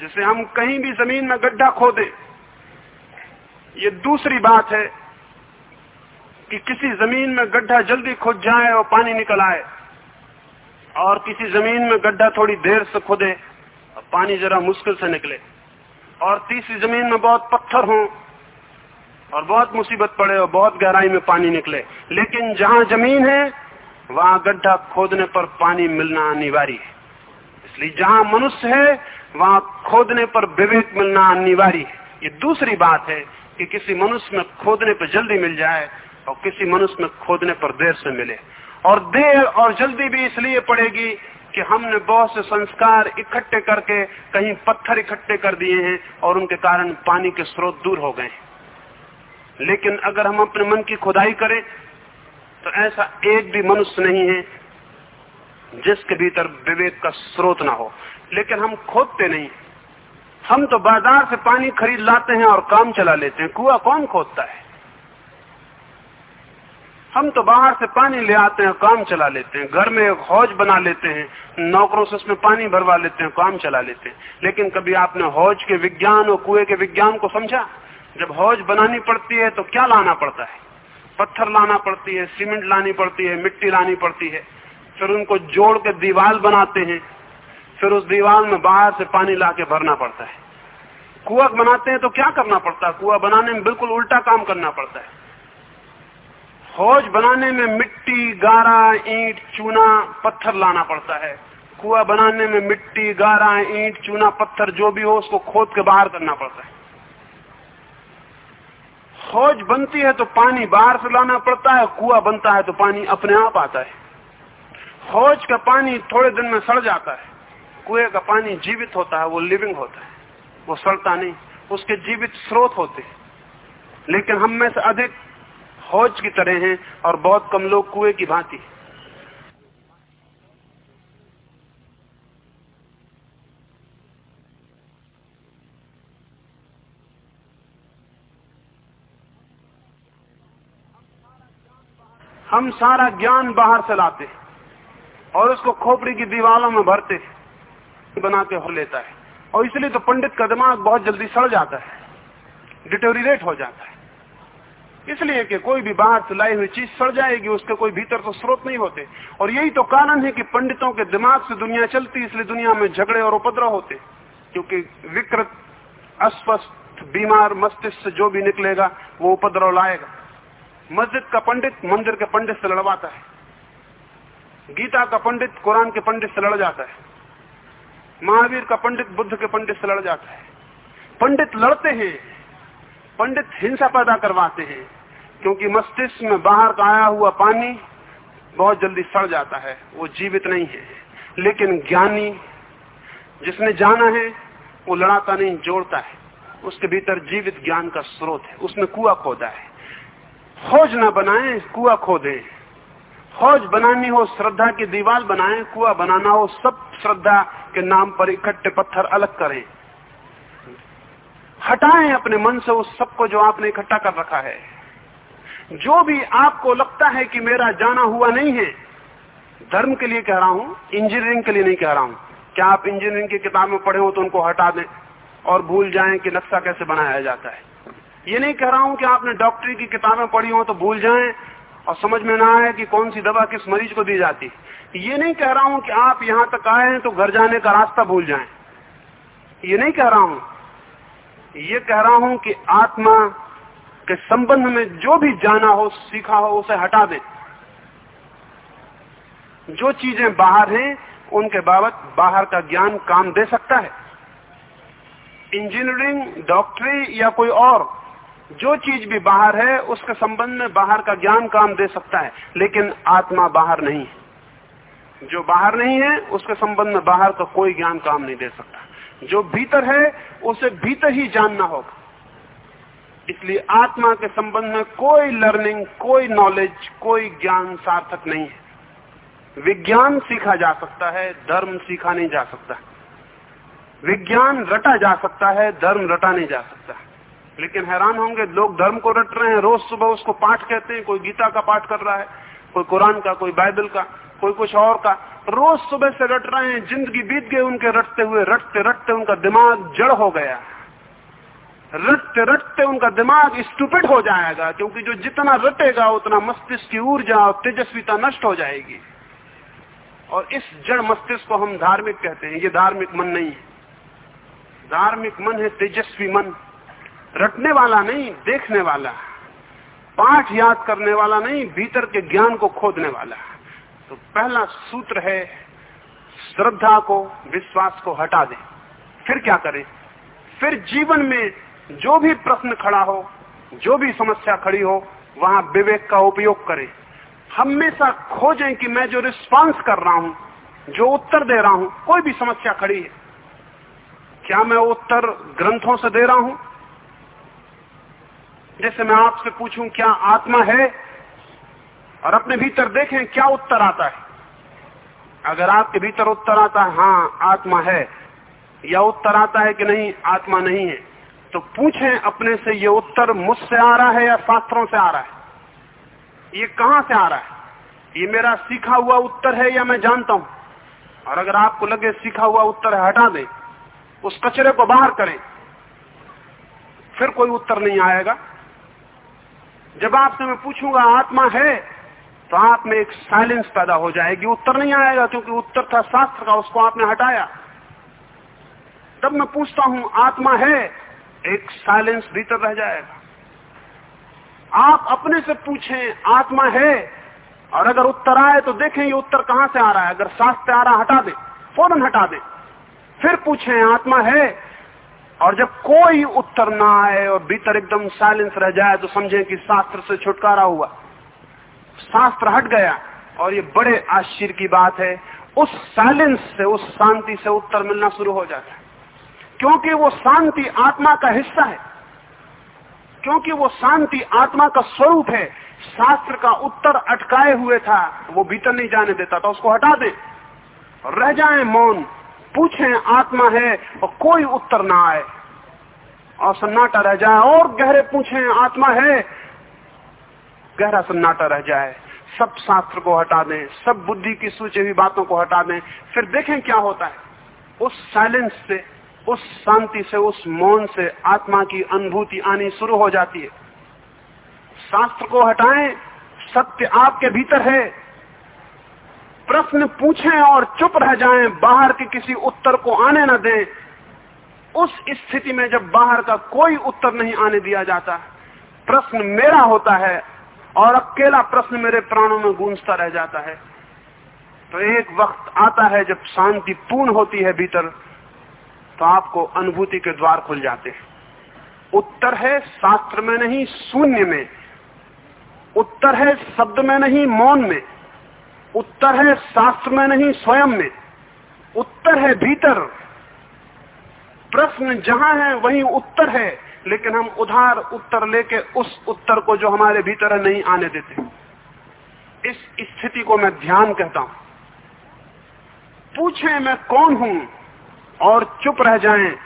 जिसे हम कहीं भी ज़मीन में गड्ढा खोदें, ये दूसरी बात है कि किसी ज़मीन में गड्ढा जल्दी खोद जाए और पानी निकल आए, और किसी ज़मीन में गड्ढा थोड़ी देर से खोदे और पानी जरा मुश्किल से निकले। और तीसरी ज़मीन में बहुत पत्थर हो, और बहुत मुसीबत पड़े और बहुत गहराई में पानी निकले। लेकिन जहाँ ज़मीन है वहाँ गड्ढा खोदने पर पानी मिलना अनिवार्य है। इसलिए जहाँ मनुष्य है, वहाँ खोदने पर विवेक मिलना अनिवार्य है। ये दूसरी बात है कि किसी मनुष्य में खोदने पर जल्दी मिल जाए और किसी मनुष्य में खोदने पर देर से मिले। और देर और जल्दी भी इसलिए पड़ेगी कि हमने बहुत से संस्कार इकट्ठे करके कहीं पत्थर इकट्ठे कर दिए हैं और उनके कारण पानी के स्रोत दूर हो गए लेकिन अगर हम अपने मन की खुदाई करें तो ऐसा एक भी मनुष्य नहीं है जिसके भीतर विवेक का स्रोत ना हो। लेकिन हम खोदते नहीं। हम तो बाज़ार से पानी खरीद लाते हैं और काम चला लेते हैं। कुआ कौन खोदता है? हम तो बाहर से पानी ले आते हैं, काम चला लेते हैं। घर में एक हौज बना लेते हैं, नौकरों से उसमें पानी भरवा लेते हैं, काम चला लेते हैं। लेकिन कभी आपने हौज के विज्ञान और कुएँ के विज्ञान को समझा? जब हौज बनानी पड़ती है तो क्या लाना पड़ता है? पत्थर लाना पड़ती है, सीमेंट लानी पड़ती है, मिट्टी लानी पड़ती है। फिर उनको जोड़ के दीवार बनाते हैं। फिर उस दीवार में बाहर से पानी ला के भरना पड़ता है। कुआ बनाते हैं तो क्या करना पड़ता है? कुआ बनाने में बिल्कुल उल्टा काम करना पड़ता है। हौज बनाने में मिट्टी, गारा, ईंट, चूना, पत्थर लाना पड़ता है। कुआ बनाने में मिट्टी, गारा, ईंट, चूना, पत्थर जो भी हो, उसको खोद के बाहर करना पड़ता है। हौज बनती है तो पानी बाहर से लाना पड़ता है, कुआ बनता है तो पानी अपने आप आता है। फौज का पानी थोड़े दिन में सड़ जाता है। कुएँ का पानी जीवित होता है, वो लिविंग होता है। वो सड़ता नहीं, उसके जीवित स्रोत होते हैं। लेकिन हम में से अधिक फौज की तरह हैं और बहुत कम लोग कुएँ की भांति हम सारा ज्ञान बाहर से लाते और उसको खोपड़ी की दीवारों में भरते बना के हो लेता है। और इसलिए तो पंडित का दिमाग बहुत जल्दी सड़ जाता है। डिटोरिएट हो जाता है। इसलिए कि कोई भी बाहर से लाई हुई चीज़ सड़ जाएगी, उसके कोई भीतर तो स्रोत नहीं होते। और यही तो कारण है कि पंडितों के दिमाग से दुनिया चलती, इसलिए दुनिया में झगड़े और उपद्रव होते। क्योंकि विकृत, अस्वस्थ, बीमार मस्तिष्क से जो भी निकलेगा, वो उपद्रव लाएगा। मस्जिद का पंडित मंदिर के पंडित से लड़वाता है। गीता का पंडित कुरान के पंडित से लड़ जाता है। महावीर का पंडित बुद्ध के पंडित से लड़ जाता है। पंडित लड़ते हैं, पंडित हिंसा पैदा करवाते हैं, क्योंकि मस्तिष्क में बाहर का आया हुआ पानी बहुत जल्दी सड़ जाता है, वो जीवित नहीं है। लेकिन ज्ञानी जिसने जाना है, वो लड़ाता नहीं, जोड़ता है। उसके भीतर जीवित ज्ञान का स्रोत है। उसने कुआ खोदा है। खोज ना बनाए, कुआ खोदे। खोज बनानी हो, श्रद्धा की दीवार बनाए, कुआ बनाना हो, सब श्रद्धा के नाम पर इकट्ठे पत्थर अलग करें। हटाएँ अपने मन से उस सबको जो आपने इकट्ठा कर रखा है। जो भी आपको लगता है कि मेरा जाना हुआ नहीं है, धर्म के लिए कह रहा हूँ, इंजीनियरिंग के लिए नहीं कह रहा हूँ। क्या आप इंजीनियरिंग की किताब में पढ़े हो तो उनको हटा दें और भूल जाएँ कि नक्शा कैसे बनाया जाता है। ये नहीं कह रहा हूँ कि आपने डॉक्टरी की किताबें पढ़ी हो तो भूल जाएँ और समझ में ना आए कि कौन सी दवा किस मरीज़ को दी जाती। ये नहीं कह रहा हूँ कि आप यहाँ तक आए हैं तो घर जाने का रास्ता भूल जाएँ। ये नहीं कह रहा हूँ। ये कह रहा हूँ कि आत्मा के संबंध में जो भी जाना हो, सीखा हो, उसे हटा दें। जो चीज़ें बाहर हैं, उनके बाबत बाहर का ज्ञान काम दे सकता है। इंजीनियरिंग, डॉक्टरी या कोई और जो चीज़ भी बाहर है, उसके संबंध में बाहर का ज्ञान काम दे सकता है, लेकिन आत्मा बाहर नहीं है। जो बाहर नहीं है, उसके संबंध में बाहर का कोई ज्ञान काम नहीं दे सकता। जो भीतर है, उसे भीतर ही जानना होगा। इसलिए आत्मा के संबंध में कोई लर्निंग कोई नॉलेज कोई ज्ञान सार्थक नहीं है। विज्ञान सीखा जा सकता है, धर्म सीखा नहीं जा सकता। विज्ञान रटा जा सकता है, धर्म रटा नहीं जा सकता। लेकिन हैरान होंगे, लोग धर्म को रट रहे हैं, रोज सुबह उसको पाठ कहते हैं, कोई गीता का पाठ कर रहा है, कोई कुरान का, कोई बाइबल का, कोई कुछ और का। रोज सुबह से रट रहे हैं, ज़िंदगी बीत गई उनके रटते हुए, रटते रटते उनका दिमाग जड़ हो गया। रटते रटते उनका दिमाग स्टूपिड हो जाएगा, क्योंकि जो जितना रटेगा, उतना मस्तिष्क की ऊर्जा और तेजस्विता नष्ट हो जाएगी। और इस जड़ मस्तिष्क को हम धार्मिक कहते हैं, ये धार्मिक मन नहीं है। धार्मिक मन है तेजस्वी मन। रटने वाला नहीं, देखने वाला पाठ याद करने वाला नहीं, भीतर के ज्ञान को खोदने वाला तो पहला सूत्र है, श्रद्धा को, विश्वास को हटा दे। फिर क्या करें? फिर जीवन में जो भी प्रश्न खड़ा हो, जो भी समस्या खड़ी हो, वहाँ विवेक का उपयोग करें। हमेशा खोजें कि मैं जो रिस्पांस कर रहा हूँ, जो उत्तर दे रहा हूँ, कोई भी समस्या खड़ी है। क्या मैं उत्तर ग्रंथों से दे रहा हूँ? जैसे मैं आपसे पूछूँ, क्या आत्मा है? और अपने भीतर देखें, क्या उत्तर आता है? अगर आपके भीतर उत्तर आता है हाँ आत्मा है, या उत्तर आता है कि नहीं, आत्मा नहीं है तो पूछें अपने से, ये उत्तर मुझसे आ रहा है या शास्त्रों से आ रहा है? ये कहाँ से आ रहा है? ये मेरा सीखा हुआ उत्तर है या मैं जानता हूँ? और अगर आपको लगे सीखा हुआ उत्तर है हटा दें, उस कचरे को बाहर करें, फिर कोई उत्तर नहीं आएगा। जब आपसे मैं पूछूँगा, आत्मा है तो आप में एक साइलेंस पैदा हो जाएगी। उत्तर नहीं आएगा, क्योंकि उत्तर था शास्त्र का, उसको आपने हटाया। तब मैं पूछता हूँ, आत्मा है, एक साइलेंस भीतर रह जाएगा। आप अपने से पूछें, आत्मा है, और अगर उत्तर आए तो देखें ये उत्तर कहाँ से आ रहा है। अगर शास्त्र आ रहा हटा दे, फ़ौरन हटा दे। फिर पूछें, आत्मा है और जब कोई उत्तर ना आए और भीतर एकदम साइलेंस रह जाए तो समझे कि शास्त्र से छुटकारा हुआ। शास्त्र हट गया, और ये बड़े आश्चर्य की बात है, उस साइलेंस से, उस शांति से उत्तर मिलना शुरू हो जाता है। क्योंकि वो शांति आत्मा का हिस्सा है। क्योंकि वो शांति आत्मा का स्वरूप है, शास्त्र का उत्तर अटकाए हुए था, वो भीतर नहीं जाने देता था उसको हटा दे। रह जाए मौन। पूछें, आत्मा है और कोई उत्तर ना आए। और सन्नाटा रह जाए और गहरे पूछे, आत्मा है। गहरा सन्नाटा रह जाए। सब शास्त्र को हटा दें, सब बुद्धि की सूची हुई बातों को हटा दें, फिर देखें क्या होता है। उस साइलेंस से, उस शांति से, उस मौन से आत्मा की अनुभूति आनी शुरू हो जाती है। शास्त्र को हटाएँ, सत्य आपके भीतर है। प्रश्न पूछें और चुप रह जाएँ, बाहर के किसी उत्तर को आने न दें। उस स्थिति में जब बाहर का कोई उत्तर नहीं आने दिया जाता, प्रश्न मेरा होता है और अकेला प्रश्न मेरे प्राणों में गूंजता रह जाता है। तो एक वक्त आता है जब शांति पूर्ण होती है भीतर तो आपको अनुभूति के द्वार खुल जाते हैं। उत्तर है शास्त्र में नहीं, शून्य में। उत्तर है शब्द में नहीं, मौन में। उत्तर है शास्त्र में नहीं, स्वयं में। उत्तर है भीतर। प्रश्न जहाँ है, वहीं उत्तर है। लेकिन हम उधार उत्तर लेके उस उत्तर को जो हमारे भीतर है नहीं आने देते। इस स्थिति को मैं ध्यान कहता हूँ। पूछे मैं कौन हूँ और चुप रह जाएँ।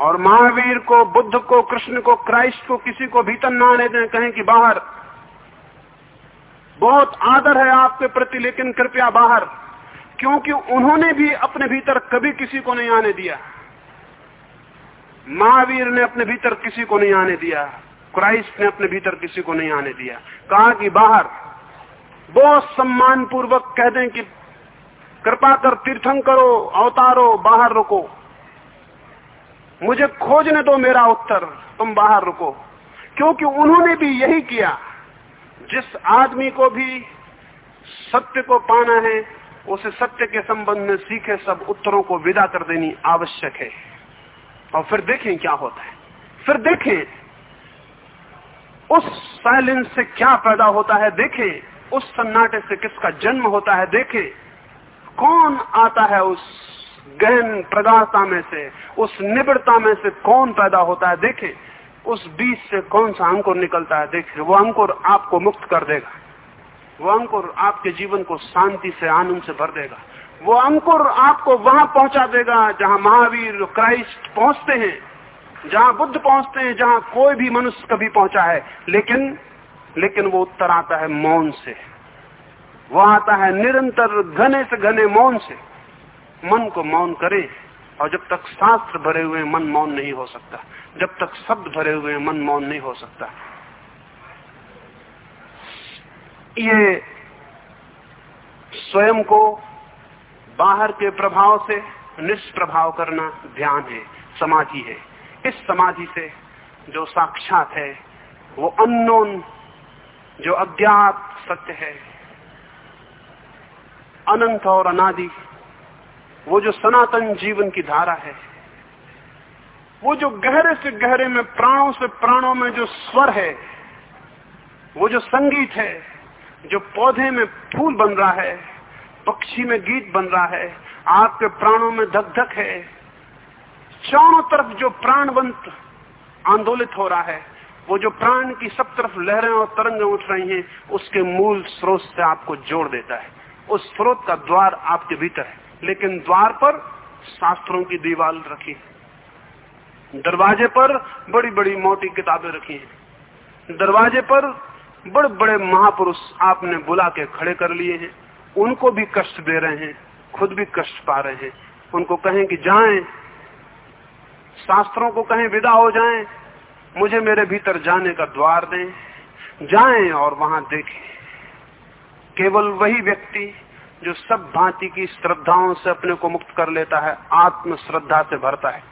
और महावीर को, बुद्ध को, कृष्ण को, क्राइस्ट को, किसी को भीतर ना आने दें, कहें कि बाहर। बहुत आदर है आपके प्रति, लेकिन कृपया बाहर, क्योंकि उन्होंने भी अपने भीतर कभी किसी को नहीं आने दिया। महावीर ने अपने भीतर किसी को नहीं आने दिया। क्राइस्ट ने अपने भीतर किसी को नहीं आने दिया। कहा कि बाहर, बहुत सम्मान पूर्वक कह दें कि कृपा कर तीर्थन करो अवतारो, बाहर रुको। मुझे खोजने दो मेरा उत्तर, तुम बाहर रुको। क्योंकि उन्होंने भी यही किया। जिस आदमी को भी सत्य को पाना है, उसे सत्य के संबंध में सीखे सब उत्तरों को विदा कर देनी आवश्यक है। और फिर देखें क्या होता है। फिर देखें, उस साइलेंस से क्या पैदा होता है देखें, उस सन्नाटे से किसका जन्म होता है देखें, कौन आता है उस गहन प्रगाढ़ता में से, उस निबिड़ता में से कौन पैदा होता है देखें। उस बीज से कौन सा अंकुर निकलता है? देखें, वो अंकुर आपको मुक्त कर देगा। वो अंकुर आपके जीवन को शांति से, आनंद से भर देगा। वो अंकुर आपको वहाँ पहुँचा देगा जहाँ महावीर क्राइस्ट पहुँचते हैं, जहाँ बुद्ध पहुँचते हैं, जहाँ कोई भी मनुष्य कभी पहुँचा है। लेकिन लेकिन वो उत्तर आता है मौन से। वो आता है निरंतर घने से घने मौन से। मन को मौन करे। और जब तक शास्त्र भरे हुए मन मौन नहीं हो सकता, जब तक शब्द भरे हुए मन मौन नहीं हो सकता, ये स्वयं को बाहर के प्रभाव से निष्प्रभाव करना ध्यान है, समाधि है। इस समाधि से जो साक्षात है, वो अननोन जो अज्ञात सत्य है, अनंत और अनादि वो जो सनातन जीवन की धारा है, वो जो गहरे से गहरे में, प्राणों से प्राणों में जो स्वर है, वो जो संगीत है, जो पौधे में फूल बन रहा है, पक्षी में गीत बन रहा है, आपके प्राणों में धक धक है, चारों तरफ़ जो प्राणवंत आंदोलित हो रहा है, वो जो प्राण की सब तरफ़ लहरें और तरंगें उठ रही हैं, उसके मूल स्रोत से आपको जोड़ देता है। उस स्रोत का द्वार आपके भीतर है। लेकिन द्वार पर शास्त्रों की दीवार रखी दरवाजे पर बड़ी बड़ी मोटी किताबें रखी हैं। दरवाजे पर बड़े बड़े महापुरुष आपने बुला के खड़े कर लिए हैं। उनको भी कष्ट दे रहे हैं, खुद भी कष्ट पा रहे हैं। उनको कहें कि जाएँ, शास्त्रों को कहें विदा हो जाएँ, मुझे मेरे भीतर जाने का द्वार दें। जाएँ और वहाँ देखें। केवल वही व्यक्ति जो सब भांति की श्रद्धाओं से अपने को मुक्त कर लेता है आत्म श्रद्धा से भरता है।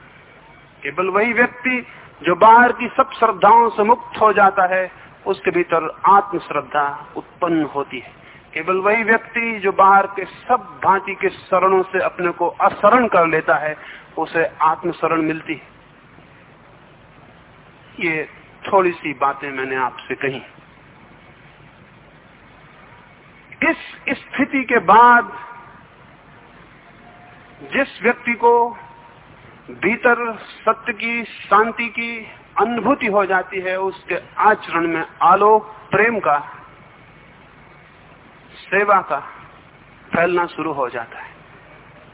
केवल वही व्यक्ति जो बाहर की सब श्रद्धाओं से मुक्त हो जाता है, उसके भीतर आत्म श्रद्धा उत्पन्न होती है। केवल वही व्यक्ति जो बाहर के सब भांति के शरणों से अपने को असरण कर लेता है, उसे आत्मशरण मिलती है। ये थोड़ी सी बातें मैंने आपसे कही इस स्थिति के बाद जिस व्यक्ति को भीतर सत्य की, शांति की अनुभूति हो जाती है, उसके आचरण में आलोक प्रेम का, सेवा का फैलना शुरू हो जाता है।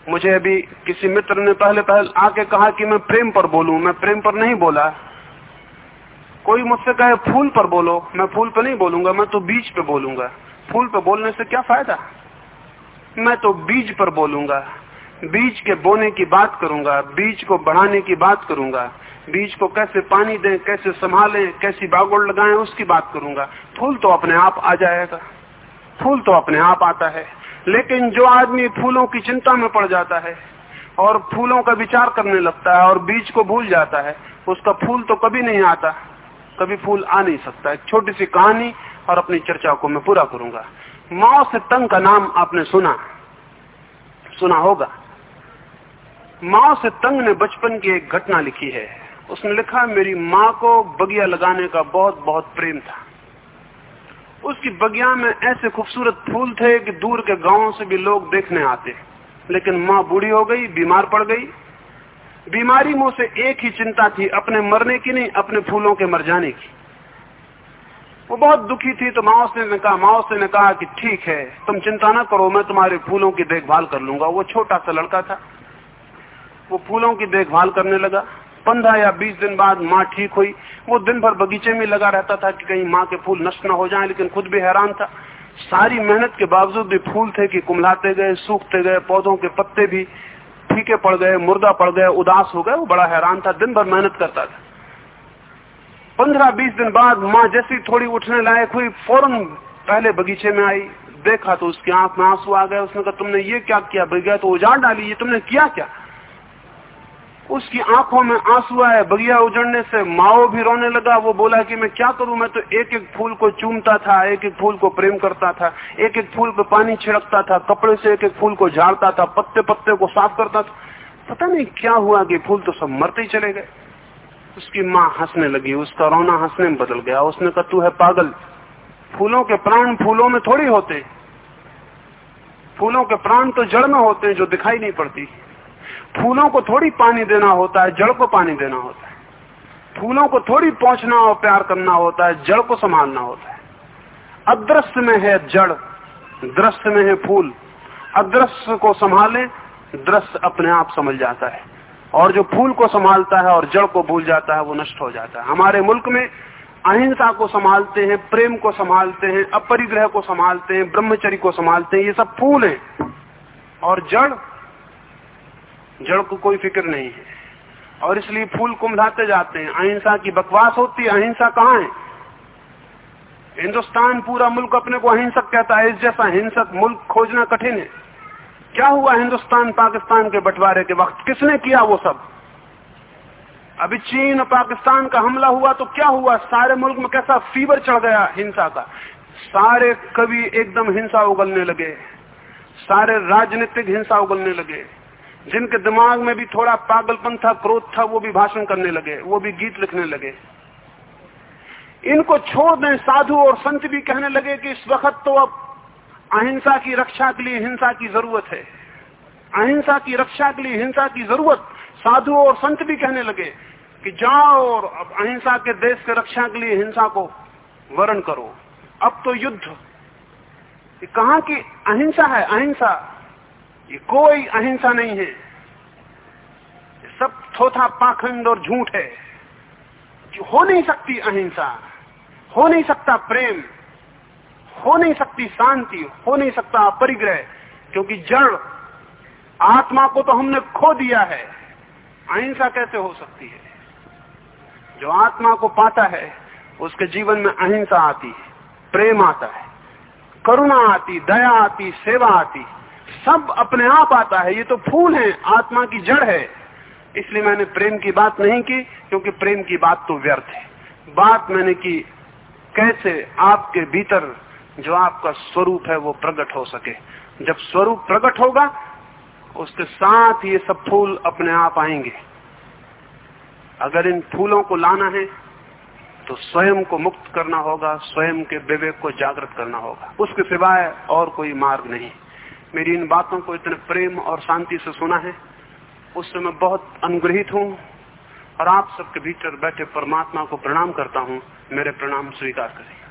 मुझे अभी किसी मित्र ने पहले पहले आके कहा कि मैं प्रेम पर बोलूँ, मैं प्रेम पर नहीं बोला। कोई मुझसे कहे, फूल पर बोलो। मैं फूल पर नहीं बोलूँगा, मैं तो बीच पे बोलूँगा। फूल पर बोलने से क्या फ़ायदा? मैं तो बीज पर बोलूँगा। बीज के बोने की बात करूँगा, बीज को बढ़ाने की बात करूँगा। बीज को कैसे पानी दें, कैसे संभालें, कैसी बागोड़ लगाएँ, उसकी बात करूँगा। फूल तो अपने आप आ जाएगा। फूल तो अपने आप आता है। लेकिन जो आदमी फूलों की चिंता में पड़ जाता है और फूलों का विचार करने लगता है और बीज को भूल जाता है, उसका फूल तो कभी नहीं आता, कभी फूल आ नहीं सकता। छोटी सी कहानी और अपनी चर्चा को मैं पूरा करूँगा। माओ से तंग का नाम आपने सुना सुना होगा। माओ से तंग ने बचपन की एक घटना लिखी है। उसने लिखा, मेरी माँ को बगिया लगाने का बहुत बहुत प्रेम था। उसकी बगिया में ऐसे खूबसूरत फूल थे कि दूर के गाँवों से भी लोग देखने आते। लेकिन माँ बूढ़ी हो गई, बीमार पड़ गई। बीमारी मुँह से एक ही चिंता थी, अपने मरने की नहीं, अपने फूलों के मर जाने की। वो बहुत दुखी थी तो माओसे ने कहा माओसे ने कहा कि ठीक है, तुम चिंता ना करो, मैं तुम्हारे फूलों की देखभाल कर लूँगा। वो छोटा सा लड़का था। वो फूलों की देखभाल करने लगा। पंद्रह या बीस दिन बाद माँ ठीक हुई। वो दिन भर बगीचे में लगा रहता था कि कहीं माँ के फूल नष्ट न हो जाए, लेकिन खुद भी हैरान था। सारी मेहनत के बावजूद भी फूल थे कि कुमलाते गए, सूखते गए, पौधों के पत्ते भी फीके पड़ गए, मुर्दा पड़ गए, उदास हो गए, वो बड़ा हैरान था। दिन भर मेहनत करता था। पंद्रह बीस दिन बाद माँ जैसी थोड़ी उठने लायक हुई, फ़ौरन पहले बगीचे में आई, देखा तो उसकी आँख में आँसू आ गए, उसने कहा, तुमने ये क्या किया? बगिया तो उजाड़ डाली, ये तुमने किया क्या? उसकी आँखों में आँसू आए, बगिया उजड़ने से माओ भी रोने लगा। वो बोला कि मैं क्या करूँ? मैं तो एक एक फूल को चूमता था एक एक फूल को प्रेम करता था एक एक फूल पे पानी छिड़कता था, कपड़े से एक एक फूल को झाड़ता था पत्ते पत्ते को साफ़ करता था। पता नहीं क्या हुआ कि फूल तो सब मरते ही चले गए। उसकी माँ हंसने लगी, उसका रोना हंसने में बदल गया। उसने कहा, तू है पागल। फूलों के प्राण फूलों में थोड़ी होते। फूलों के प्राण तो जड़ में होते हैं जो दिखाई नहीं पड़ती। फूलों को थोड़ी पानी देना होता है, जड़ को पानी देना होता है। फूलों को थोड़ी पहुँचना और प्यार करना होता है, जड़ को संभालना होता है। अदृश्य में है जड़, दृश्य में है फूल। अदृश्य को संभाले, दृश्य अपने आप समझ जाता है। और जो फूल को संभालता है और जड़ को भूल जाता है, वो नष्ट हो जाता है। हमारे मुल्क में अहिंसा को संभालते हैं, प्रेम को संभालते हैं, अपरिग्रह को संभालते हैं, ब्रह्मचर्य को संभालते हैं, ये सब फूल हैं। और जड़ जड़ को कोई फ़िक्र नहीं है। और इसलिए फूल कुमलाते जाते हैं। अहिंसा की बकवास होती है, अहिंसा कहाँ है? हिंदुस्तान पूरा मुल्क अपने को अहिंसक कहता है, इस जैसा हिंसक मुल्क खोजना कठिन है। क्या हुआ हिंदुस्तान, पाकिस्तान के बंटवारे के वक्त? किसने किया वो सब? अभी चीन और पाकिस्तान का हमला हुआ तो क्या हुआ? सारे मुल्क में कैसा फीवर चढ़ गया हिंसा का? सारे कवि एकदम हिंसा उगलने लगे। सारे राजनीतिक हिंसा उगलने लगे। जिनके दिमाग में भी थोड़ा पागलपन था, क्रोध था, वो भी भाषण करने लगे, वो भी गीत लिखने लगे। इनको छोड़ दें, साधु और संत भी कहने लगे कि इस वक्त तो अब अहिंसा की रक्षा के लिए हिंसा की ज़रूरत है। अहिंसा की रक्षा के लिए हिंसा की ज़रूरत साधु और संत भी कहने लगे कि जाओ और अब अहिंसा के देश के रक्षा के लिए हिंसा को वर्ण करो। अब तो युद्ध। कहा की अहिंसा है? अहिंसा। ये कोई अहिंसा नहीं है। सब थोथा पाखंड और झूठ है। हो नहीं सकती अहिंसा। हो नहीं सकता प्रेम। हो नहीं सकती शांति, हो नहीं सकता परिग्रह, क्योंकि जड़, आत्मा को तो हमने खो दिया है। अहिंसा कैसे हो सकती है? जो आत्मा को पाता है, उसके जीवन में अहिंसा आती है, प्रेम आता है, करुणा आती, दया आती, सेवा आती, सब अपने आप आता है। ये तो फूल है, आत्मा की जड़ है। इसलिए मैंने प्रेम की बात नहीं की, क्योंकि प्रेम की बात तो व्यर्थ है। बात मैंने की कैसे आपके भीतर जो आपका स्वरूप है वो प्रकट हो सके। जब स्वरूप प्रकट होगा, उसके साथ ये सब फूल अपने आप आएँगे। अगर इन फूलों को लाना है तो स्वयं को मुक्त करना होगा, स्वयं के विवेक को जागृत करना होगा। उसके सिवाय और कोई मार्ग नहीं। मेरी इन बातों को इतने प्रेम और शांति से सुना है। उससे मैं बहुत अनुग्रहित हूँ और आप सबके भीतर बैठे परमात्मा को प्रणाम करता हूँ। मेरे प्रणाम स्वीकार करें।